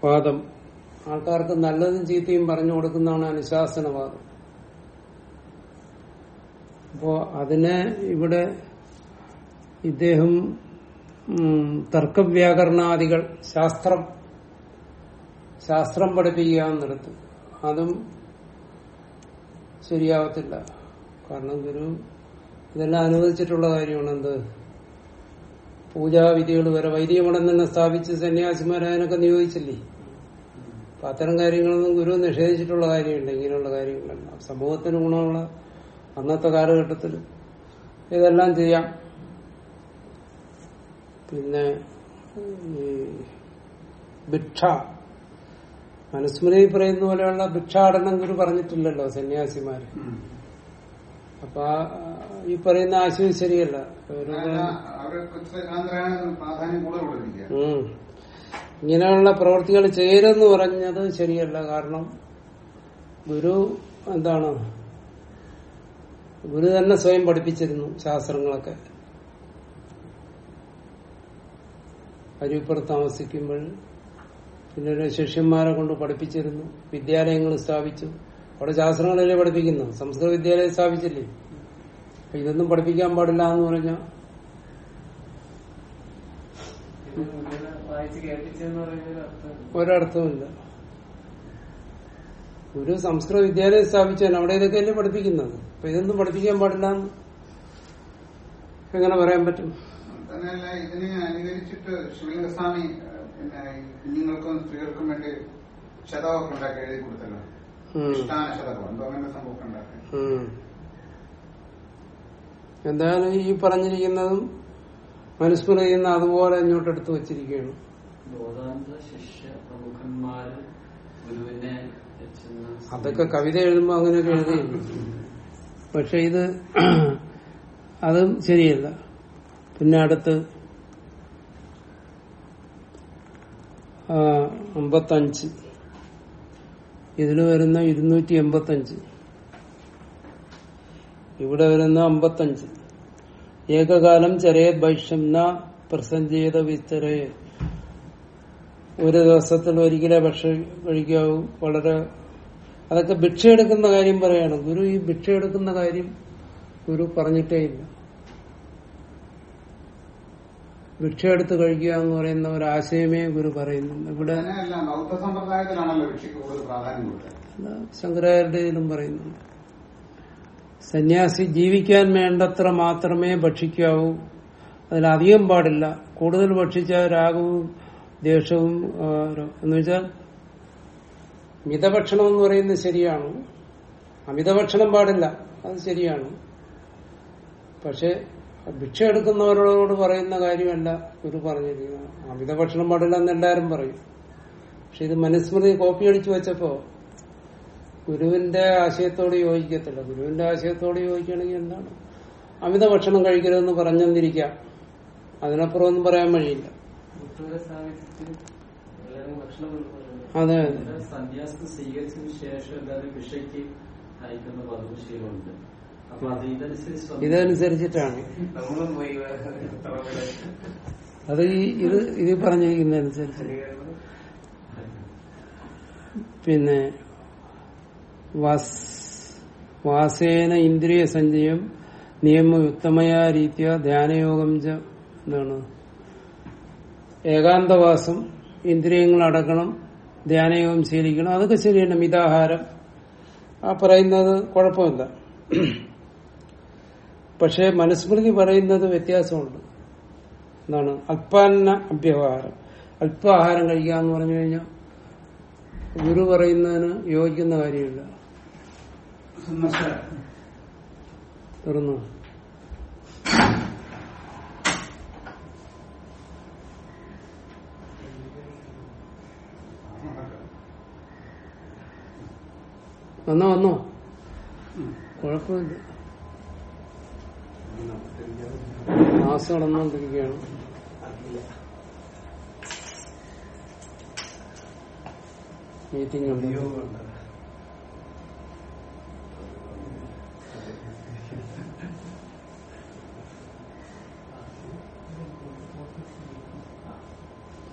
[SPEAKER 1] വാദം. ആൾക്കാർക്ക് നല്ലതും ചീത്തയും പറഞ്ഞു കൊടുക്കുന്നതാണ് അനുശാസനവാദം അപ്പോ അതിനെ ഇവിടെ ഇദ്ദേഹം തർക്കവ്യാകരണാദികൾ ശാസ്ത്രം ശാസ്ത്രം പഠിപ്പിക്കുക എന്നിടത്ത് അതും ശരിയാവത്തില്ല. കാരണം ഗുരു ഇതെല്ലാം അനുവദിച്ചിട്ടുള്ള കാര്യമാണ് എന്ത് പൂജാവിധികൾ വരെ വൈദിക മഠം തന്നെ സ്ഥാപിച്ച് സന്യാസിമാരെ അതിനൊക്കെ നിയോഗിച്ചില്ലേ? അപ്പൊ അത്തരം കാര്യങ്ങളൊന്നും ഗുരു നിഷേധിച്ചിട്ടുള്ള കാര്യമുണ്ട് ഇങ്ങനെയുള്ള കാര്യങ്ങളെല്ലാം. സമൂഹത്തിന് ഗുണമുള്ള അന്നത്തെ കാലഘട്ടത്തിൽ ഇതെല്ലാം ചെയ്യാം. പിന്നെ ഈ ഭിക്ഷ മനുസ്മൃതി പറയുന്ന പോലെയുള്ള ഭിക്ഷാടനം ഗുരു പറഞ്ഞിട്ടില്ലല്ലോ സന്യാസിമാര്. അപ്പൊ ഈ പറയുന്ന ആശയം ശരിയല്ല. ഇങ്ങനെയുള്ള പ്രവൃത്തികൾ ചെയ്യരുതെന്ന് പറഞ്ഞത് ശരിയല്ല. കാരണം ഗുരു എന്താണ് ഗുരു തന്നെ സ്വയം പഠിപ്പിച്ചിരുന്നു ശാസ്ത്രങ്ങളൊക്കെ. അരിപ്പുറത്ത് താമസിക്കുമ്പോൾ പിന്നീട് ശിഷ്യന്മാരെ കൊണ്ട് പഠിപ്പിച്ചിരുന്നു. വിദ്യാലയങ്ങൾ സ്ഥാപിച്ചു. അവിടെ ശാസ്ത്രങ്ങളല്ലേ പഠിപ്പിക്കുന്നു സംസ്കൃത വിദ്യാലയം സ്ഥാപിച്ചില്ലേ? അപ്പൊ ഇതൊന്നും പഠിപ്പിക്കാൻ പാടില്ല എന്ന്
[SPEAKER 4] പറഞ്ഞ
[SPEAKER 1] ഒരർത്ഥവുമില്ല. ഒരു സംസ്കൃത വിദ്യാലയം സ്ഥാപിച്ചാൽ അവിടെ ഇതൊക്കെയല്ലേ പഠിപ്പിക്കുന്നത്? അപ്പൊ ഇതൊന്നും പഠിപ്പിക്കാൻ പാടില്ല എങ്ങനെ പറയാൻ പറ്റും?
[SPEAKER 2] ഇതിനെ അനുകരിച്ചിട്ട് ശിവലിംഗസ്വാമി പിന്നെ കുഞ്ഞുങ്ങൾക്കും സ്ത്രീകൾക്കും വേണ്ടി ശതമൊക്കെ ഉണ്ടാക്കി എഴുതി കൊടുത്തല്ലോ. ഇഷ്ടാന ശതകം എന്തോ അങ്ങനെ സംഭവമൊക്കെ ഉണ്ടാക്കി.
[SPEAKER 1] എന്തായാലും ഈ പറഞ്ഞിരിക്കുന്നതും? മനുസ്മൃതി ചെയ്യുന്ന അതുപോലെ ഇങ്ങോട്ടെടുത്ത് എടുത്തു വച്ചിരിക്കുകയാണ്.
[SPEAKER 4] ബോധാന്ത ശിഷ്യ പ്രമുഖന്മാര് ഗുരുവിനെ
[SPEAKER 1] അതൊക്കെ കവിത എഴുതുമ്പോ അങ്ങനെയൊക്കെ എഴുതി. പക്ഷെ ഇത് അതും ശരിയല്ല. പിന്നെ അടുത്ത് അമ്പത്തഞ്ച്. ഇതിൽ വരുന്ന ഇരുന്നൂറ്റി എൺപത്തഞ്ച് ഇവിടെ വരുന്ന അമ്പത്തഞ്ച്. ഏകകാലം ചെറിയ ഭക്ഷ്യം പ്രസഞ്ചേത വിസ്തരേ ഒരു ദിവസത്തിൽ ഒരിക്കലേ ഭക്ഷ കഴിക്കാവൂ. വളരെ അതൊക്കെ ഭിക്ഷ എടുക്കുന്ന കാര്യം പറയാണ്. ഗുരു ഈ ഭിക്ഷ എടുക്കുന്ന കാര്യം ഗുരു പറഞ്ഞിട്ടേ ഇല്ല. ഭിക്ഷ എടുത്ത് കഴിക്കുക എന്ന് പറയുന്ന ഒരു ആശയമേ ഗുരു പറയുന്നുണ്ട്. ഇവിടെ
[SPEAKER 2] ശങ്കരാചാര്യ
[SPEAKER 1] ഇതിലും പറയുന്നുണ്ട്. സന്യാസി ജീവിക്കാൻ വേണ്ടത്ര മാത്രമേ ഭക്ഷിക്കാവൂ. അതിലധികം പാടില്ല. കൂടുതൽ ഭക്ഷിച്ചാൽ രാഗവും ദേഷ്യവും എന്ന് വെച്ചാൽ മിതഭക്ഷണം എന്ന് പറയുന്നത് ശരിയാണ്. അമിതഭക്ഷണം പാടില്ല. അത് ശരിയാണ്. പക്ഷെ ഭിക്ഷ എടുക്കുന്നവരോട് പറയുന്ന കാര്യമല്ല ഗുരു പറഞ്ഞിരിക്കുന്നത്. അമിതഭക്ഷണം പാടില്ല എന്ന് എല്ലാവരും പറയും. പക്ഷെ ഇത് മനുസ്മൃതി കോപ്പി അടിച്ചു വെച്ചപ്പോ ഗുരുവിന്റെ ആശയത്തോട് യോജിക്കത്തില്ല. ഗുരുവിന്റെ ആശയത്തോട് യോജിക്കുകയാണെങ്കിൽ എന്താണ്? അമിത ഭക്ഷണം കഴിക്കരുതെന്ന് പറഞ്ഞെന്നിരിക്കാം. അതിനപ്പുറം ഒന്നും പറയാൻ വഴിയില്ല.
[SPEAKER 4] ഭക്ഷണം
[SPEAKER 1] അതെ
[SPEAKER 4] സന്ധ്യാസ്ത സന്യാസം സ്വീകരിച്ചതിന് ശേഷം എല്ലാവരും ഭിക്ഷയ്ക്ക് അയക്കുന്ന പതിവ് ശീലമുണ്ട്
[SPEAKER 1] ഇതനുസരിച്ചിട്ടാണ്. അത് ഈ ഇത് ഇത് പറഞ്ഞിരിക്കുന്നതനുസരിച്ച്. പിന്നെ വാസ്- വാസേന ഇന്ദ്രിയ സഞ്ചയം നിയമയുക്തമായ രീതിയ ധ്യാനയോഗം എന്താണ്? ഏകാന്തവാസം ഇന്ദ്രിയങ്ങൾ അടക്കണം ധ്യാനയോഗം ശീലിക്കണം അതൊക്കെ ശരിയാണ് മിതാഹാരം. ആ പറയുന്നത് കുഴപ്പമില്ല. പക്ഷെ മനുസ്മൃതി പറയുന്നത് വ്യത്യാസമുണ്ട്. എന്താണ്? അല്പാന്ന അഭ്യവഹാരം. അല്പാഹാരം കഴിക്കുക എന്ന് പറഞ്ഞു കഴിഞ്ഞാൽ ഗുരു പറയുന്നതിന് യോജിക്കുന്ന കാര്യമില്ല. തുറന്നു? വന്നോ വന്നോ? കുഴപ്പമില്ല. മാസം നടന്നുകൊണ്ടിരിക്കുകയാണ് മീറ്റിംഗ് ഉണ്ട്.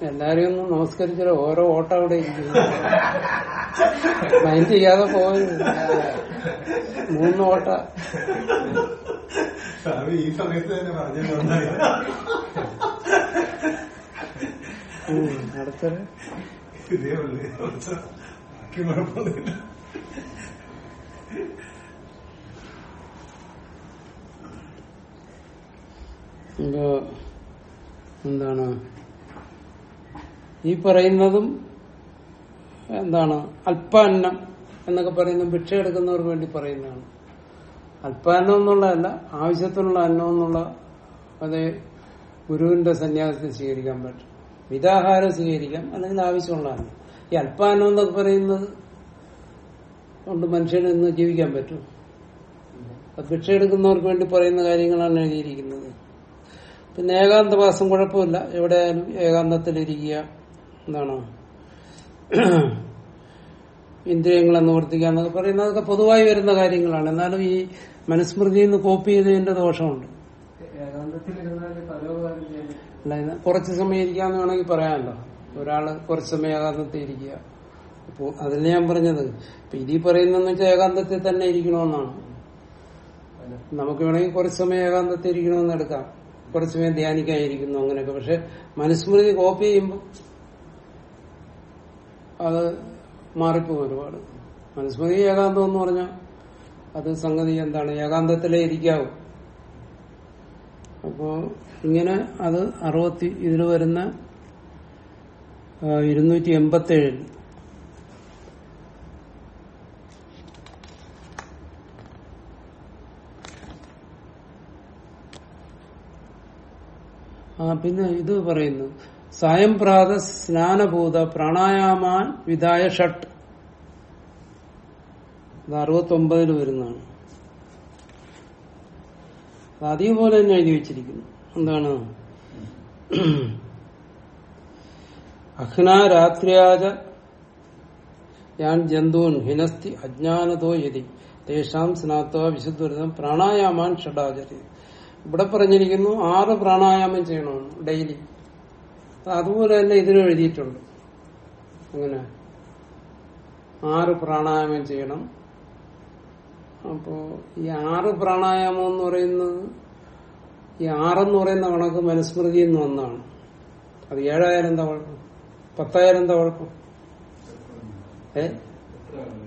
[SPEAKER 1] എല്ലാരെയും ഒന്ന് നമസ്കരിച്ചാലോ ഓരോ ഓട്ടം അവിടെ ഇരിക്കുന്നു. മൈൻഡ് ചെയ്യാതെ പോയി. മൂന്ന് ഓട്ട
[SPEAKER 5] സ്വാമി ഈ സമയത്ത് തന്നെ പറഞ്ഞു
[SPEAKER 1] ഉം, അടുത്തൊരു
[SPEAKER 5] ഇതേ ഉള്ളു. ബാക്കി കുഴപ്പമൊന്നുമില്ല.
[SPEAKER 1] ഇപ്പോ എന്താണ്? ഈ പറയുന്നതും എന്താണ്? അല്പാന്നം എന്നൊക്കെ പറയുന്ന ഭിക്ഷ എടുക്കുന്നവർക്ക് വേണ്ടി പറയുന്നതാണ്. അല്പാന്നം എന്നുള്ളതല്ല ആവശ്യത്തിനുള്ള അന്നം എന്നുള്ള അതേ ഗുരുവിന്റെ സന്യാസത്തിൽ സ്വീകരിക്കാൻ പറ്റും. മിതാഹാരം സ്വീകരിക്കാം അല്ലെങ്കിൽ ആവശ്യമുള്ള അന്നം. ഈ അല്പാന്നം എന്നൊക്കെ പറയുന്നത് കൊണ്ട് മനുഷ്യന് ഇന്ന് ജീവിക്കാൻ പറ്റും. ഭിക്ഷ എടുക്കുന്നവർക്ക് വേണ്ടി പറയുന്ന കാര്യങ്ങളാണ് എഴുതിയിരിക്കുന്നത്. പിന്നെ ഏകാന്തവാസം കുഴപ്പമില്ല. എവിടെയായാലും ഏകാന്തത്തിലിരിക്കുക എന്താണ് ഇന്ദ്രിയങ്ങളെ നിവർത്തിക്കുക എന്നൊക്കെ പറയുന്നതൊക്കെ പൊതുവായി വരുന്ന കാര്യങ്ങളാണ്. എന്നാലും ഈ മനുസ്മൃതിയിൽ നിന്ന് കോപ്പി ചെയ്തതിന്റെ ദോഷമുണ്ട്. അല്ല കുറച്ച് സമയം ഇരിക്കാന്ന് വേണമെങ്കിൽ പറയാമല്ലോ. ഒരാൾ കുറച്ച് സമയം ഏകാന്തത്തിൽ ഇരിക്കുക. അപ്പോ അതിൽ ഞാൻ പറഞ്ഞത് ഇതി ഇതീ പറയുന്നതെന്ന് വെച്ചാൽ ഏകാന്തത്തിൽ തന്നെ ഇരിക്കണമെന്നാണ്. നമുക്ക് വേണമെങ്കിൽ കുറച്ച് സമയം ഏകാന്തത്തിൽ ഇരിക്കണമെന്ന് എടുക്കാം. കുറച്ച് സമയം ധ്യാനിക്കാനിരിക്കുന്നു അങ്ങനെയൊക്കെ. പക്ഷെ മനുസ്മൃതി കോപ്പി ചെയ്യുമ്പോൾ അത് മാറിപ്പോകും ഒരുപാട്. മനുസ്മൃതി ഏകാന്തം എന്ന് പറഞ്ഞാൽ അത് സംഗതി എന്താണ്? ഏകാന്തത്തിലേ ഇരിക്കാവും. അപ്പോ ഇങ്ങനെ അത് അറുപത്തി ഇതിൽ വരുന്ന ഇരുന്നൂറ്റി എൺപത്തി ഏഴിൽ ആ പിന്നെ ഇത് പറയുന്നു. സായം സ്നാനഭൂത പ്രാണായാമാൻ വിധായ ഷട്ട്. അത് അറുപത്തി ഒമ്പതിൽ വരുന്നതാണ് അതേപോലെ തന്നെ എഴുതി വെച്ചിരിക്കുന്നു. എന്താണ്? അഹ്ന രാത്രിയാജ ഞാൻ ജന്തുൻ ഹിനസ്തി അജ്ഞാനതോ യതി. തേഷാം സ്നാത്വ വിശുദ്ധം പ്രാണായാമാൻ ഷഡാചരി. ഇവിടെ പറഞ്ഞിരിക്കുന്നു ആറ് പ്രാണായാമം ചെയ്യണമെന്ന് ഡെയിലി. അതുപോലെ തന്നെ ഇതിനും എഴുതിയിട്ടുണ്ട്. അങ്ങനെ ആറ് പ്രാണായാമം ചെയ്യണം. അപ്പോ ഈ ആറ് പ്രാണായാമം എന്ന് പറയുന്നത് ഈ ആറെന്ന് പറയുന്ന കണക്ക് മനുസ്മൃതി എന്ന് ഒന്നാണ് അത് ഏഴായിരം എന്താ കുഴപ്പം പത്തായിരം എന്താ കുഴപ്പം ഏ?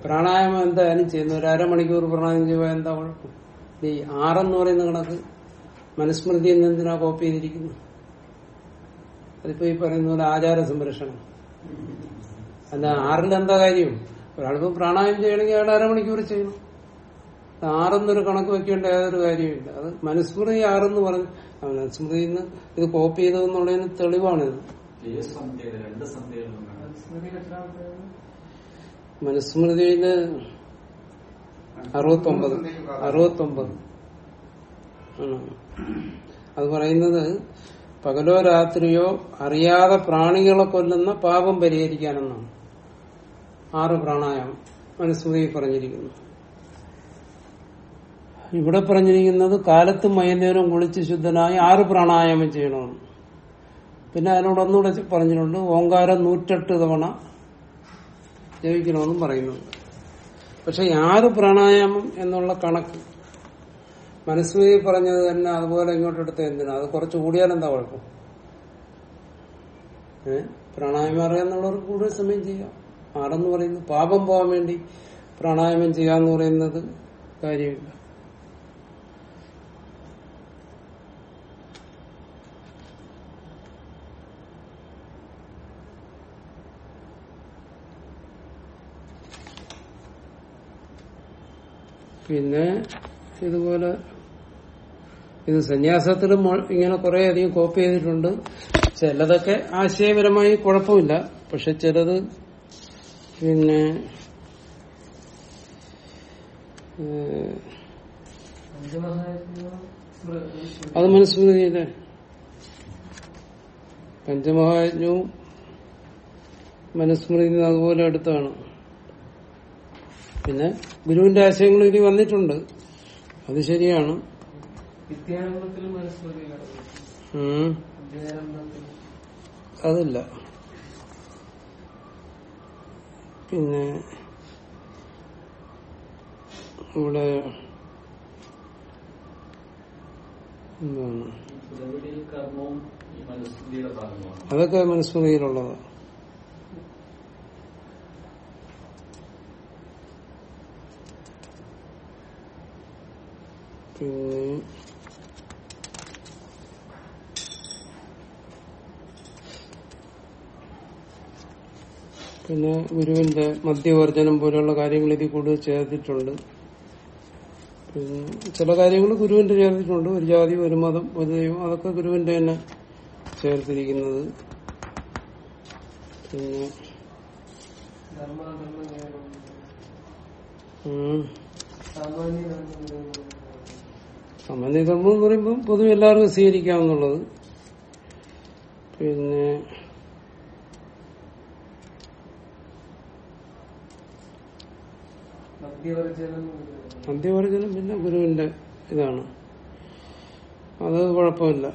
[SPEAKER 1] പ്രാണായാമം എന്തായാലും ചെയ്യുന്നു ഒരു അരമണിക്കൂർ പ്രാണായാമം ചെയ്യുക എന്താ കുഴപ്പം? ഈ ആറെന്ന് പറയുന്ന കണക്ക് മനുസ്മൃതി എന്ന് എന്തിനാ കോപ്പി ചെയ്തിരിക്കുന്നു അതിപ്പോ ഈ പറയുന്ന പോലെ ആചാര സംരക്ഷണം. അല്ല ആറിൽ എന്താ കാര്യം? ഒരാളിപ്പോ പ്രാണായാമം ചെയ്യണമെങ്കിൽ അയാൾ അരമണിക്കൂർ ചെയ്യണം. ആറെന്നൊരു കണക്ക് വെക്കേണ്ട യാതൊരു കാര്യമില്ല അത് മനുസ്മൃതി ആറെന്ന് പറഞ്ഞു മനുസ്മൃതി ഇത് കോപ്പി ചെയ്തതെന്നുള്ളതിന് തെളിവാണിത്. മനുസ്മൃതിയിൽ അറുപത്തൊമ്പത്. അറുപത്തൊമ്പത്. അത് പറയുന്നത് പകലോ രാത്രിയോ അറിയാതെ പ്രാണികളെ കൊല്ലുന്ന പാപം പരിഹരിക്കാനെന്നാണ്. ആറ് പ്രാണായാമം മനുസ്മൃതി പറഞ്ഞിരിക്കുന്നു. ഇവിടെ പറഞ്ഞിരിക്കുന്നത് കാലത്തും വൈകുന്നേരവും കുളിച്ച് ശുദ്ധനായി ആറ് പ്രാണായാമം ചെയ്യണമെന്ന് പിന്നെ അതിനോട് ഒന്നുകൂടെ പറഞ്ഞിട്ടുണ്ട് ഓങ്കാരം നൂറ്റെട്ട് തവണ ജപിക്കണമെന്നും പറയുന്നുണ്ട്. പക്ഷെ ആറ് പ്രാണായാമം എന്നുള്ള കണക്ക് മനസ്സുമതി പറഞ്ഞത് തന്നെ അതുപോലെ ഇങ്ങോട്ടെടുത്ത് എന്തിനാ? അത് കുറച്ച് കൂടിയാൽ എന്താ കുഴപ്പം? പ്രാണായാമം അറിയാന്നുള്ളവർക്ക് കൂടുതൽ സമയം ചെയ്യാം. ആറെന്ന് പറയുന്നത് പാപം പോകാൻ വേണ്ടി പ്രാണായാമം ചെയ്യാന്ന് പറയുന്നത് കാര്യമില്ല. പിന്നെ ഇതുപോലെ ഇത് സന്യാസത്തിലും ഇങ്ങനെ കുറെ അധികം കോപ്പി ചെയ്തിട്ടുണ്ട്. ചിലതൊക്കെ ആശയപരമായി കുഴപ്പമില്ല. പക്ഷെ ചിലത് പിന്നെ അത് മനുസ്മൃതിയിലെ പഞ്ചമഹാജ്ഞവും മനുസ്മൃതി അതുപോലെ അടുത്താണ്. പിന്നെ ഗുരുവിന്റെ ആശയങ്ങൾ ഇനി വന്നിട്ടുണ്ട്. അത് ശരിയാണ്. അതില്ല. പിന്നെ ഇവിടെ എന്താണ്? അതൊക്കെ മനുസ്മൃതിയിലുള്ളതാണ് പിന്നെ പിന്നെ ഗുരുവിന്റെ മദ്യവർജനം പോലെയുള്ള കാര്യങ്ങൾ ഇതിൽ കൂടുതൽ ചേർത്തിട്ടുണ്ട്. പിന്നെ ചില കാര്യങ്ങൾ ഗുരുവിന്റെ ചേർത്തിട്ടുണ്ട്. ഒരു ജാതി ഒരു മതം ഒരു ദൈവം അതൊക്കെ ഗുരുവിന്റെ തന്നെ ചേർത്തിരിക്കുന്നത്. പിന്നെ ഉം. സാമാന്യധർമ്മം എന്ന് പറയുമ്പോൾ പൊതുവെ എല്ലാവർക്കും സ്വീകരിക്കാമെന്നുള്ളത് പിന്നെ അന്ത്യവർജനം പിന്നെ ഗുരുവിന്റെ ഇതാണ്. അത് കുഴപ്പമില്ല.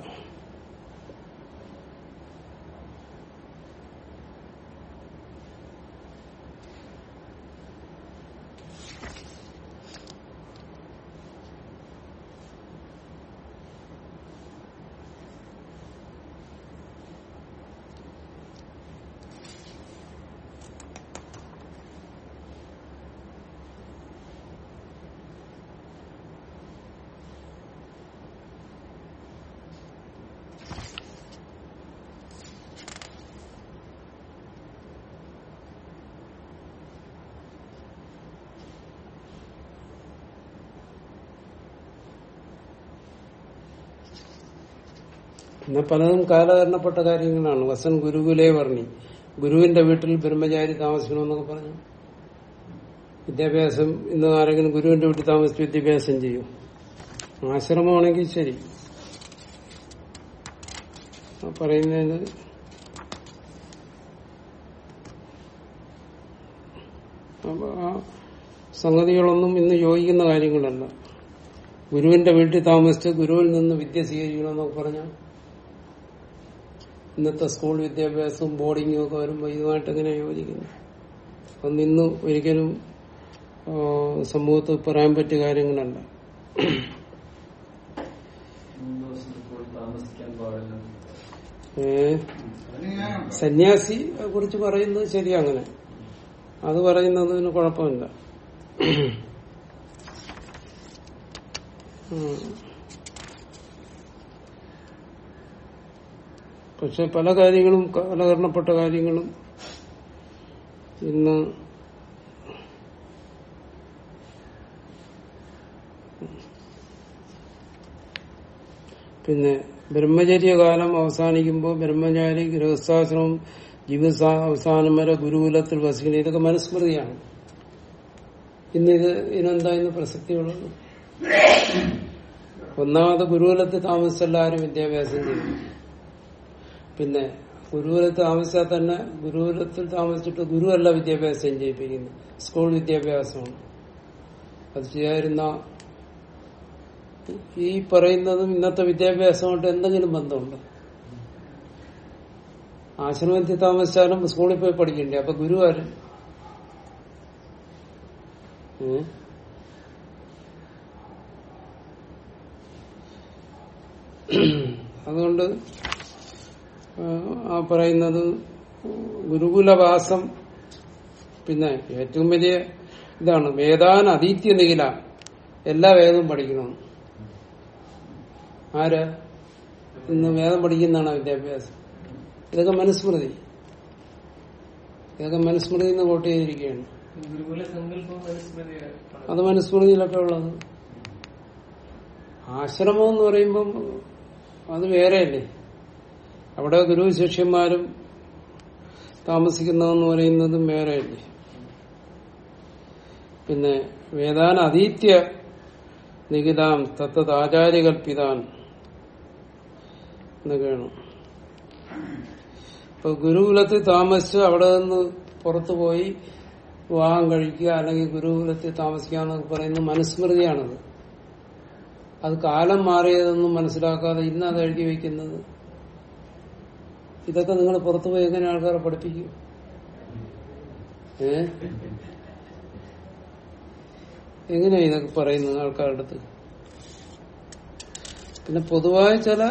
[SPEAKER 1] പിന്നെ പലതും കാലഹരണപ്പെട്ട കാര്യങ്ങളാണ്. വസൻ ഗുരുകുലേ പറഞ്ഞു ഗുരുവിന്റെ വീട്ടിൽ ബ്രഹ്മചാരി താമസിക്കണമെന്നൊക്കെ പറഞ്ഞു. വിദ്യാഭ്യാസം ഇന്ന് ആരെങ്കിലും ഗുരുവിന്റെ വീട്ടിൽ താമസിച്ച് വിദ്യാഭ്യാസം ചെയ്യും. ആശ്രമമാണെങ്കിൽ ശരി. പറയുന്നത് സംഗതികളൊന്നും ഇന്ന് യോജിക്കുന്ന കാര്യങ്ങളല്ല. ഗുരുവിന്റെ വീട്ടിൽ താമസിച്ച് ഗുരുവിൽ നിന്ന് വിദ്യ സ്വീകരിക്കണമെന്നൊക്കെ പറഞ്ഞാൽ ഇന്നത്തെ സ്കൂൾ വിദ്യാഭ്യാസവും ബോർഡിങ്ങും ഒക്കെ വരുമ്പോൾ ഇതുമായിട്ട് എങ്ങനെ യോജിക്കുന്നു? അപ്പം ഇന്ന് ഒരിക്കലും സമൂഹത്തിൽ പറയാൻ പറ്റിയ കാര്യങ്ങളല്ല സന്യാസി കുറിച്ച് പറയുന്നത് ശരി അങ്ങനെ. അത് പറയുന്നതിന് കുഴപ്പമില്ല. പക്ഷെ പല കാര്യങ്ങളും കാലകരണപ്പെട്ട കാര്യങ്ങളും ഇന്ന് പിന്നെ ബ്രഹ്മചര്യകാലം അവസാനിക്കുമ്പോൾ ബ്രഹ്മചാരി ഗൃഹസ്ഥാശ്രമം ജീവിത അവസാനം വരെ ഗുരുകുലത്തിൽ വസിക്കുന്നത് ഇതൊക്കെ മനുസ്മൃതിയാണ്. ഇന്ന് ഇത് ഇതിനെന്താ ഇന്ന് പ്രസക്തിയുള്ളത്? ഒന്നാമത് ഗുരുകുലത്തിൽ താമസിച്ചെല്ലാവരും വിദ്യാഭ്യാസം ചെയ്യും പിന്നെ ഗുരുകുലത്തിൽ താമസിച്ചാൽ തന്നെ ഗുരുകുലത്തിൽ താമസിച്ചിട്ട് ഗുരുവല്ല വിദ്യാഭ്യാസം ചെയ്യിപ്പിക്കുന്നത്. സ്കൂൾ വിദ്യാഭ്യാസമാണ്. അത് ചെയ്യാതിരുന്ന ഈ പറയുന്നതും ഇന്നത്തെ വിദ്യാഭ്യാസമായിട്ട് എന്തെങ്കിലും ബന്ധമുണ്ട്? ആശ്രമത്തിൽ താമസിച്ചാലും സ്കൂളിൽ പോയി പഠിക്കണ്ടേ അപ്പൊ ഗുരു ആര്? അതുകൊണ്ട് ആ, പറയുന്നത് ഗുരുകുലവാസം പിന്നെ ഏറ്റവും വലിയ ഇതാണ് വേദാൻ അതീത്യ നീല എല്ലാ വേദവും പഠിക്കണം. ആര്? ഇന്ന് വേദം പഠിക്കുന്നതാണ് വിദ്യാഭ്യാസം. ഇതൊക്കെ മനുസ്മൃതി. ഇതൊക്കെ മനുസ്മൃതി എന്ന് കോട്ട് ചെയ്തിരിക്കുകയാണ്. അത് മനുസ്മൃതിയിലൊക്കെ ഉള്ളത്. ആശ്രമം എന്ന് പറയുമ്പം അത് വേറെയല്ലേ? അവിടെ ഗുരു ശിഷ്യന്മാരും താമസിക്കുന്നതെന്ന് പറയുന്നതും വേറെയല്ലേ? പിന്നെ വേദാന അതീത്യ നികിതാം തത്തത് ആചാര്യകൽപ്പിതാൻ എന്നൊക്കെയാണ് ഇപ്പൊ ഗുരുകുലത്തിൽ താമസിച്ച് അവിടെ നിന്ന് പുറത്തു പോയി വിവാഹം കഴിക്കുക അല്ലെങ്കിൽ ഗുരുകുലത്തിൽ താമസിക്കുക എന്നൊക്കെ പറയുന്നത് മനുസ്മൃതിയാണത്. അത് കാലം മാറിയതൊന്നും മനസ്സിലാക്കാതെ ഇന്ന് അത് എഴുതി വയ്ക്കുന്നത് ഇതൊക്കെ നിങ്ങൾ പുറത്തുപോയി എങ്ങനെ ആൾക്കാരെ പഠിപ്പിക്കും? ഏ? എങ്ങനെയാ ഇതൊക്കെ പറയുന്നത് ആൾക്കാരുടെ അടുത്ത്? പിന്നെ പൊതുവായ ചില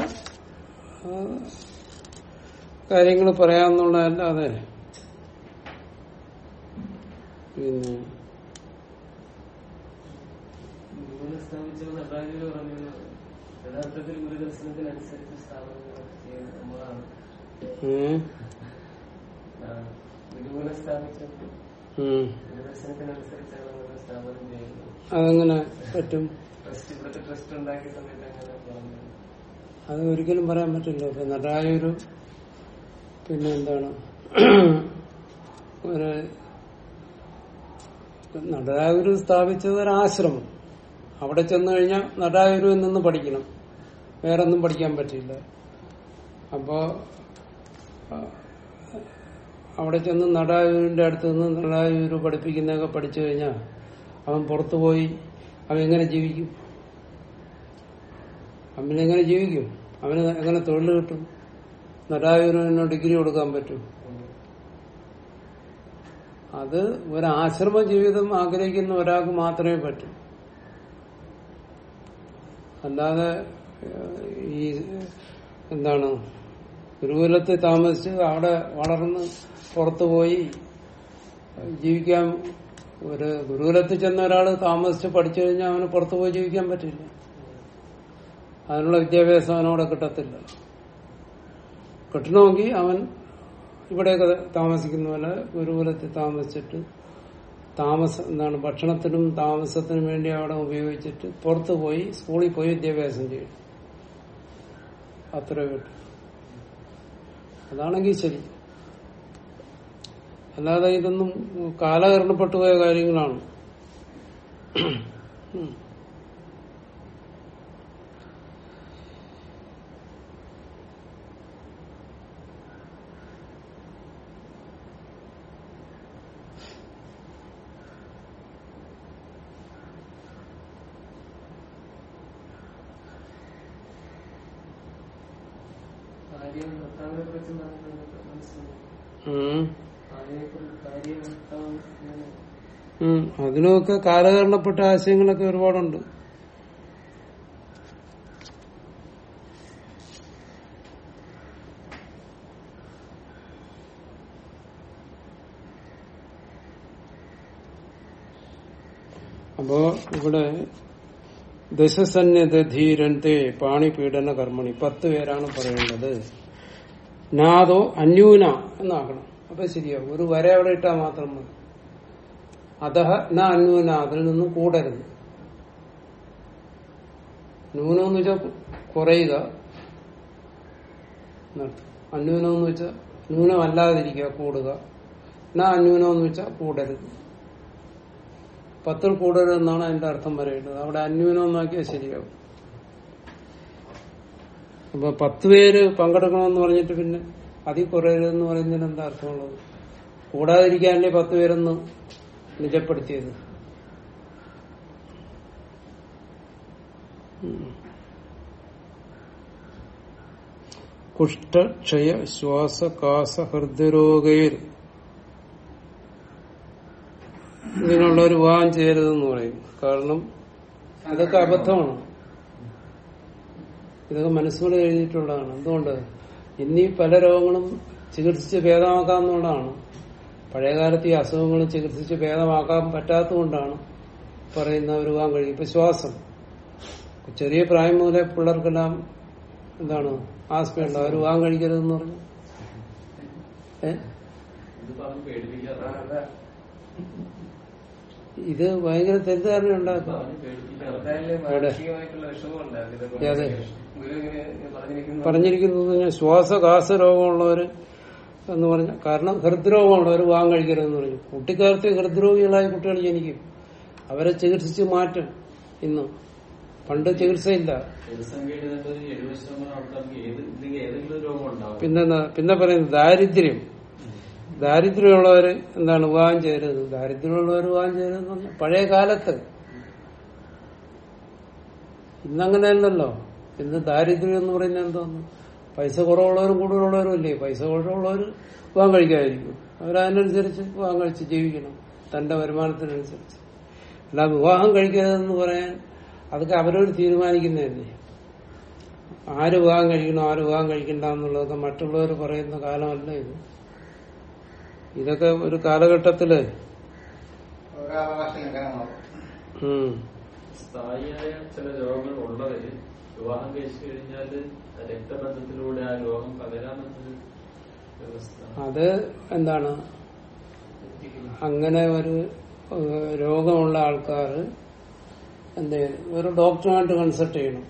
[SPEAKER 1] കാര്യങ്ങൾ പിന്നെ
[SPEAKER 6] സ്ഥാപിച്ചപ്പോൾ നടരാജുര് പറഞ്ഞിരുന്നത് യഥാർത്ഥത്തിൽ ഗുരുദർശനത്തിനനുസരിച്ച് സ്ഥാപനങ്ങളൊക്കെ
[SPEAKER 1] അതെങ്ങനെ പറ്റും. അത് ഒരിക്കലും പറയാൻ പറ്റില്ല. ഇപ്പൊ നടരായൊരു പിന്നെ എന്താണ്? ഒരു നടരായൊരു സ്ഥാപിച്ചത് ഒരു ആശ്രമം. അവിടെ ചെന്നു കഴിഞ്ഞാൽ നടായൂരിൽ നിന്ന് പഠിക്കണം. വേറെ ഒന്നും പഠിക്കാൻ പറ്റില്ല. അപ്പോ അവിടെ ചെന്ന് നടായൂരിന്റെ അടുത്ത് നിന്ന് നടായൂര് പഠിപ്പിക്കുന്നതൊക്കെ പഠിച്ചു കഴിഞ്ഞാൽ അവൻ പുറത്തുപോയി അവൻ എങ്ങനെ ജീവിക്കും? അവൻ എങ്ങനെ ജീവിക്കും? അവന് എങ്ങനെ തൊഴിൽ കിട്ടും? നടായൂരിന് ഡിഗ്രി കൊടുക്കാൻ പറ്റും. അത് ഒരാശ്രമ ജീവിതം ആഗ്രഹിക്കുന്ന ഒരാൾക്ക് മാത്രമേ പറ്റൂ. അല്ലാതെ ഈ എന്താണ് ഗുരുകുലത്തിൽ താമസിച്ച് അവിടെ വളർന്ന് പുറത്തു പോയി ജീവിക്കാൻ ഒരു ഗുരുകുലത്തിൽ ചെന്ന ഒരാൾ താമസിച്ച് പഠിച്ചു കഴിഞ്ഞാൽ അവന് പുറത്തു പോയി ജീവിക്കാൻ പറ്റില്ല. അതിനുള്ള വിദ്യാഭ്യാസം അവനവിടെ കിട്ടത്തില്ല. കിട്ടണമെങ്കിൽ അവൻ ഇവിടെയൊക്കെ താമസിക്കുന്ന പോലെ ഗുരുകുലത്തിൽ താമസിച്ചിട്ട് താമസം എന്താണ് ഭക്ഷണത്തിനും താമസത്തിനും വേണ്ടി അവിടെ ഉപയോഗിച്ചിട്ട് പുറത്തു പോയി സ്കൂളിൽ പോയി വിദ്യാഭ്യാസം ചെയ്യും അത്രയും കിട്ടും അതാണെങ്കിൽ ശരി. അല്ലാതെ ഇതൊന്നും കാലകരണപ്പെട്ടു കാര്യങ്ങളാണ് ഉം.
[SPEAKER 6] കാര്യം ഭർത്താവിനെ കുറിച്ച് മനസ്സിലായി
[SPEAKER 1] ഉം.
[SPEAKER 6] അതിനെക്കുറിച്ച് കാര്യം ഭർത്താവ് ഇങ്ങനെ
[SPEAKER 1] ഉം. അതിനൊക്കെ കാലകരണപ്പെട്ട ആശയങ്ങളൊക്കെ ഒരുപാടുണ്ട്. അപ്പോ ഇവിടെ ദശസന്യധീരന്റെ പാണിപീഡന കർമ്മണി പത്ത് പേരാണ് പറയുന്നത് നാദോ അന്യൂന എന്നാക്കണം അപ്പൊ ശരിയാവും. ഒരു വര അവിടെ ഇട്ടാൽ മാത്രം മതി. അതഹ ന അന്യൂന അതിൽ നിന്നും കൂടരുത്. ന്യൂനം എന്ന് വെച്ചാൽ കുറയുക. അന്യൂനം എന്ന് വെച്ചാൽ ന്യൂനമല്ലാതിരിക്കുക കൂടുക. ന അന്യൂനം എന്ന് വെച്ചാൽ കൂടരുത്. പത്തിൽ കൂടരുതെന്നാണ് അതിന്റെ അർത്ഥം പറയേണ്ടത് അവിടെ അന്യൂനം എന്നാക്കിയാൽ ശരിയാവും. അപ്പൊ പത്ത് പേര് പങ്കെടുക്കണമെന്ന് പറഞ്ഞിട്ട് പിന്നെ അതിൽ കുറയരുതെന്ന് പറയുന്നതിന് എന്താ അർത്ഥമുള്ളത്? കൂടാതിരിക്കാനല്ലേ പത്ത് പേരൊന്ന് നിജപ്പെടുത്തിയത്. കുഷ്ഠക്ഷയ ശ്വാസകാസ ഹൃദ്രോഗയിൽ ഇതിനുള്ള ഒരു വിവാഹം ചെയ്യരുതെന്ന് പറയും. കാരണം അതൊക്കെ അബദ്ധമാണ്. ഇതൊക്കെ മനസ്സുകൾ എഴുതിയിട്ടുള്ളതാണ്. എന്തുകൊണ്ട്? ഇനി പല രോഗങ്ങളും ചികിത്സിച്ച് ഭേദമാക്കാവുന്നതുകൊണ്ടാണ് പഴയകാലത്ത് ഈ അസുഖങ്ങൾ ചികിത്സിച്ച് ഭേദമാക്കാൻ പറ്റാത്തതുകൊണ്ടാണ് പറയുന്ന ഒരു വാൻ കഴിയും ഇപ്പൊ ശ്വാസം. ചെറിയ പ്രായം മുതലേ പിള്ളേർക്കെല്ലാം എന്താണ്? ആസ്മയുണ്ട് അവർ വാൻ കഴിക്കരുതെന്ന് പറഞ്ഞു. ഏ?
[SPEAKER 4] ഇത്
[SPEAKER 1] ഭയങ്കര തെറ്റിദ്ധാരണ ഉണ്ടാക്കും അതെ. പറഞ്ഞിരിക്കുന്നത് ശ്വാസകാസ രോഗമുള്ളവര് എന്ന് പറഞ്ഞ കാരണം ഹൃദ്രോഗമുള്ളവർ വിവാഹം കഴിക്കരുതെന്ന് പറഞ്ഞു. കുട്ടിക്കാലത്ത് ഹൃദ്രോഗികളായ കുട്ടികൾ ജനിക്കും. അവരെ ചികിത്സിച്ച് മാറ്റും ഇന്ന്. പണ്ട് ചികിത്സയില്ല.
[SPEAKER 4] പിന്നെന്താ
[SPEAKER 1] പിന്നെ പറയുന്നത് ദാരിദ്ര്യം. ദാരിദ്ര്യമുള്ളവര് എന്താണ് വിവാഹം ചെയ്യരുത്? ദാരിദ്ര്യമുള്ളവർ വിവാഹം ചെയ്യരുത് പഴയ കാലത്ത്. ഇന്നങ്ങനെയല്ലല്ലോ. ഇന്ന് ദാരിദ്ര്യം എന്ന് പറയുന്നത് എന്തോന്ന്? പൈസ കുറവുള്ളവരും കൂടുതലുള്ളവരും ഇല്ലേ പൈസ കുറവുള്ളവർ വിവാഹം കഴിക്കാതിരിക്കും. അവരതിനനുസരിച്ച് വിവാഹം കഴിച്ച് ജീവിക്കണം. തന്റെ വരുമാനത്തിനനുസരിച്ച്. അല്ല വിവാഹം കഴിക്കരുതെന്ന് പറയാൻ അതൊക്കെ അവരോട് തീരുമാനിക്കുന്നതല്ലേ? ആര് വിവാഹം കഴിക്കണം ആര് വിവാഹം കഴിക്കണ്ട എന്നുള്ളതൊക്കെ മറ്റുള്ളവർ പറയുന്ന കാലമല്ല ഇത്. ഇതൊക്കെ ഒരു കാലഘട്ടത്തിൽ.
[SPEAKER 4] സ്ഥായിയായ ചില രോഗങ്ങൾ ഉള്ളവര് വിവാഹം കഴിച്ചു കഴിഞ്ഞാൽ രക്തബന്ധത്തിലൂടെ ആ രോഗം പകരാമെന്നൊരു
[SPEAKER 1] അത് എന്താണ്? അങ്ങനെ ഒരു രോഗമുള്ള ആൾക്കാർ എന്ത് ഒരു ഡോക്ടറുമായിട്ട് കൺസൾട്ട് ചെയ്യണം.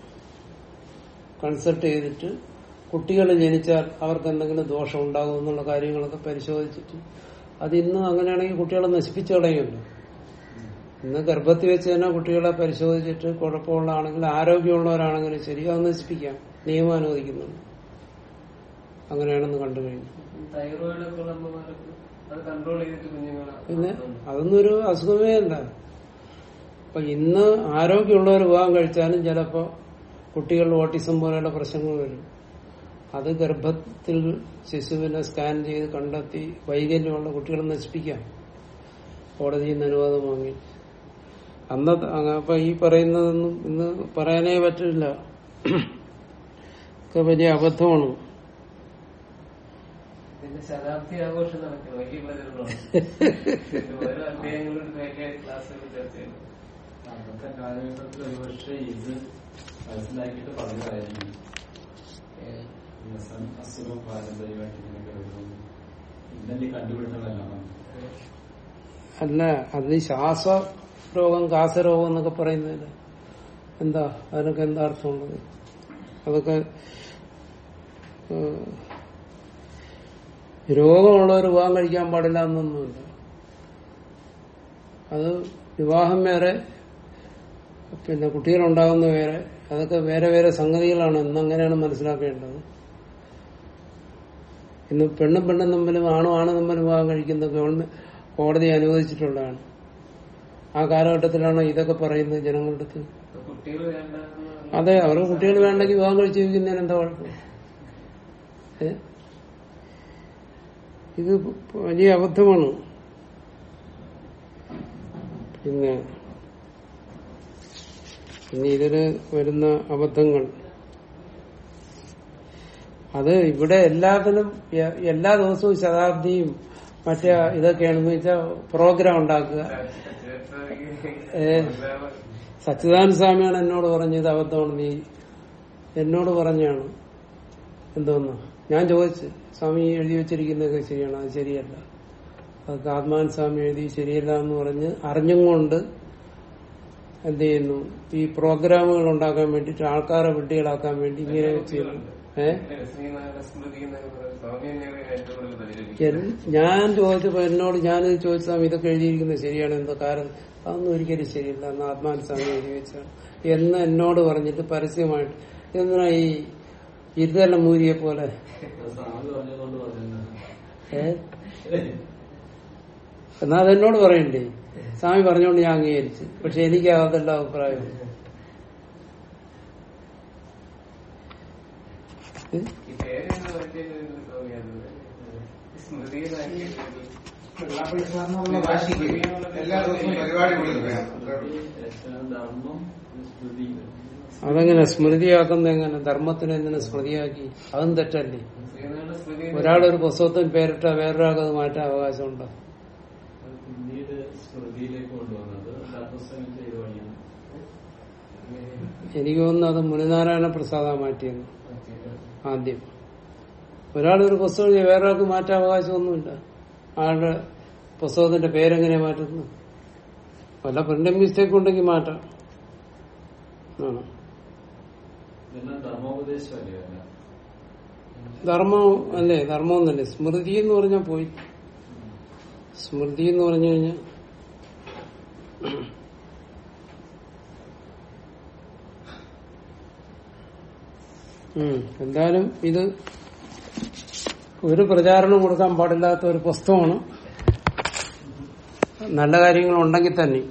[SPEAKER 1] കൺസൾട്ട് ചെയ്തിട്ട് കുട്ടികൾ ജനിച്ചാൽ അവർക്ക് എന്തെങ്കിലും ദോഷം ഉണ്ടാകും എന്നുള്ള കാര്യങ്ങളൊക്കെ പരിശോധിച്ചിട്ട് അത് ഇന്ന് അങ്ങനെയാണെങ്കിൽ കുട്ടികളെ നശിപ്പിച്ചു കളയുമല്ലോ. ഇന്ന് ഗർഭത്തിൽ വെച്ച് തന്നെ കുട്ടികളെ പരിശോധിച്ചിട്ട് കുഴപ്പമുള്ളതാണെങ്കിൽ ആരോഗ്യമുള്ളവരാണെങ്കിലും ശരി അത് നശിപ്പിക്കാം. നിയമം അനുവദിക്കുന്നുണ്ട്. അങ്ങനെയാണെന്ന് കണ്ടു കഴിഞ്ഞു. പിന്നെ അതൊന്നും ഒരു അസുഖമേ അല്ല. അപ്പൊ ഇന്ന് ആരോഗ്യമുള്ളവർ വിവാഹം കഴിച്ചാലും ചിലപ്പോ കുട്ടികളിൽ ഓട്ടിസം പോലെയുള്ള പ്രശ്നങ്ങൾ വരും. അത് ഗർഭത്തിൽ ശിശുവിനെ സ്കാൻ ചെയ്ത് കണ്ടെത്തി വൈകല്യമുള്ള കുട്ടികളെ നശിപ്പിക്കാം. കോടതിയിൽ നിന്ന് അനുവാദം വാങ്ങി. അന്നത്തെ അപ്പൊ ഈ പറയുന്നതൊന്നും ഇന്ന് പറയാനേ പറ്റില്ല. ഒക്കെ വലിയ അബദ്ധമാണ്.
[SPEAKER 4] ഒരുപക്ഷെ ഇത് മനസ്സിലാക്കിയിട്ട് പറഞ്ഞതായിരിക്കും.
[SPEAKER 1] അല്ല അത് ശ്വാസ രോഗം കാസരോഗം എന്നൊക്കെ പറയുന്നതിന് എന്താ? അതിനൊക്കെ എന്താ അർത്ഥമുള്ളത്? അതൊക്കെ രോഗമുള്ളവർ വിവാഹം കഴിക്കാൻ പാടില്ല എന്നൊന്നുമില്ല. അത് വിവാഹം വേറെ പിന്നെ കുട്ടികളുണ്ടാകുന്ന വേറെ അതൊക്കെ വേറെ വേറെ സംഗതികളാണ് എന്നങ്ങനെയാണ് മനസ്സിലാക്കേണ്ടത്. ഇന്ന് പെണ്ണും പെണ്ണും തമ്മിലും ആണും ആണും തമ്മിലും വിവാഹം കഴിക്കുന്ന ഗവൺമെന്റ് കോടതി അനുവദിച്ചിട്ടുള്ളതാണ്. ആ കാലഘട്ടത്തിലാണോ ഇതൊക്കെ പറയുന്നത് ജനങ്ങളുടെ അടുത്ത്? അതെ അവർക്ക് കുട്ടികൾ വേണ്ടെങ്കിൽ വിവാഹം കഴിച്ചു ജീവിക്കുന്നതിന് എന്താ കുഴപ്പം? ഇത് വലിയ അബദ്ധമാണ്. പിന്നെ ഇനി ഇതിൽ വരുന്ന അബദ്ധങ്ങൾ. അത് ഇവിടെ എല്ലാത്തിനും എല്ലാ ദിവസവും ശതാബ്ദിയും മറ്റേ ഇതൊക്കെയാണെന്ന് വെച്ചാൽ പ്രോഗ്രാം ഉണ്ടാക്കുക. ഏ. സച്ചിദാനന്ദ സ്വാമിയാണ് എന്നോട് പറഞ്ഞത് അബദ്ധമാണ് നീ. എന്നോട് പറഞ്ഞാണ്. എന്തോന്ന്? ഞാൻ ചോദിച്ചു സ്വാമി എഴുതി വെച്ചിരിക്കുന്നതൊക്കെ ശരിയാണ്? അത് ശരിയല്ല. അതൊക്കെ ആത്മാൻ സ്വാമി എഴുതി ശരിയല്ല എന്ന് പറഞ്ഞ് അറിഞ്ഞും കൊണ്ട് എന്ത് ചെയ്യുന്നു? ഈ പ്രോഗ്രാമുകൾ ഉണ്ടാക്കാൻ വേണ്ടിട്ട് ആൾക്കാരെ വിഡ്ഢികളാക്കാൻ വേണ്ടി ഇങ്ങനെ ചെയ്യുന്നു. ഞാൻ ചോദിച്ചപ്പോ എന്നോട് ഞാനിത് ചോദിച്ചാൽ ഇതൊക്കെ എഴുതിയിരിക്കുന്നത് ശരിയാണ് എന്തോ കാരണം? അതൊന്നും ഒരിക്കലും ശരിയല്ല എന്ന് ആത്മാൻ സ്വാമി എഴുതി വെച്ചാണ്. എന്ന് എന്നോട് പറഞ്ഞിട്ട് പരസ്യമായിട്ട്. എന്തിനാ ഈ ഇരുതെല്ലാം മൂരിയെ പോലെ? എന്നാ അതെന്നോട് പറയണ്ടേ? സ്വാമി പറഞ്ഞോണ്ട് ഞാൻ അംഗീകരിച്ചു. പക്ഷെ എനിക്ക് അതല്ല അഭിപ്രായം ഏ?
[SPEAKER 6] ഈ പേരെന്ന് മാറ്റിയത് സ്വാമിയാണ് സ്മൃതിയിലാക്കിയിട്ട്
[SPEAKER 2] വെള്ളാപ്പള്ളിസാറിനുള്ള വാശിക്ക് എല്ലാ
[SPEAKER 1] അതെങ്ങനെ സ്മൃതിയാക്കുന്ന എങ്ങനെ? ധർമ്മത്തിന് എന്തിനു സ്മൃതിയാക്കി? അതും തെറ്റല്ലേ? ഒരാളൊരു പുസ്തകത്തിന് പേരിട്ട വേറൊരാൾക്ക് അത് മാറ്റാൻ അവകാശമുണ്ടോ? എനിക്ക് തോന്നുന്നു അത് മുനിനാരായണ പ്രസാദ മാറ്റിയെന്ന് ആദ്യം. ഒരാളൊരു പുസ്തകം എഴുതി വേറൊരാൾക്ക് മാറ്റാൻ അവകാശമൊന്നുമില്ല. ആളുടെ പുസ്തകത്തിന്റെ പേരെങ്ങനെ മാറ്റുന്നു? പല പ്രിന്റിംഗ് മിസ്റ്റേക്ക് ഉണ്ടെങ്കിൽ മാറ്റാം. ആണ് ധർമ്മം അല്ലേ ധർമ്മം തന്നെ. സ്മൃതി എന്ന് പറഞ്ഞാൽ പോയി. സ്മൃതി എന്ന് പറഞ്ഞു കഴിഞ്ഞാൽ എന്തായാലും ഇത് ഒരു പ്രചാരണം കൊടുക്കാൻ പാടില്ലാത്ത ഒരു പുസ്തകമാണ്. നല്ല കാര്യങ്ങൾ ഉണ്ടെങ്കിൽ തന്നെ.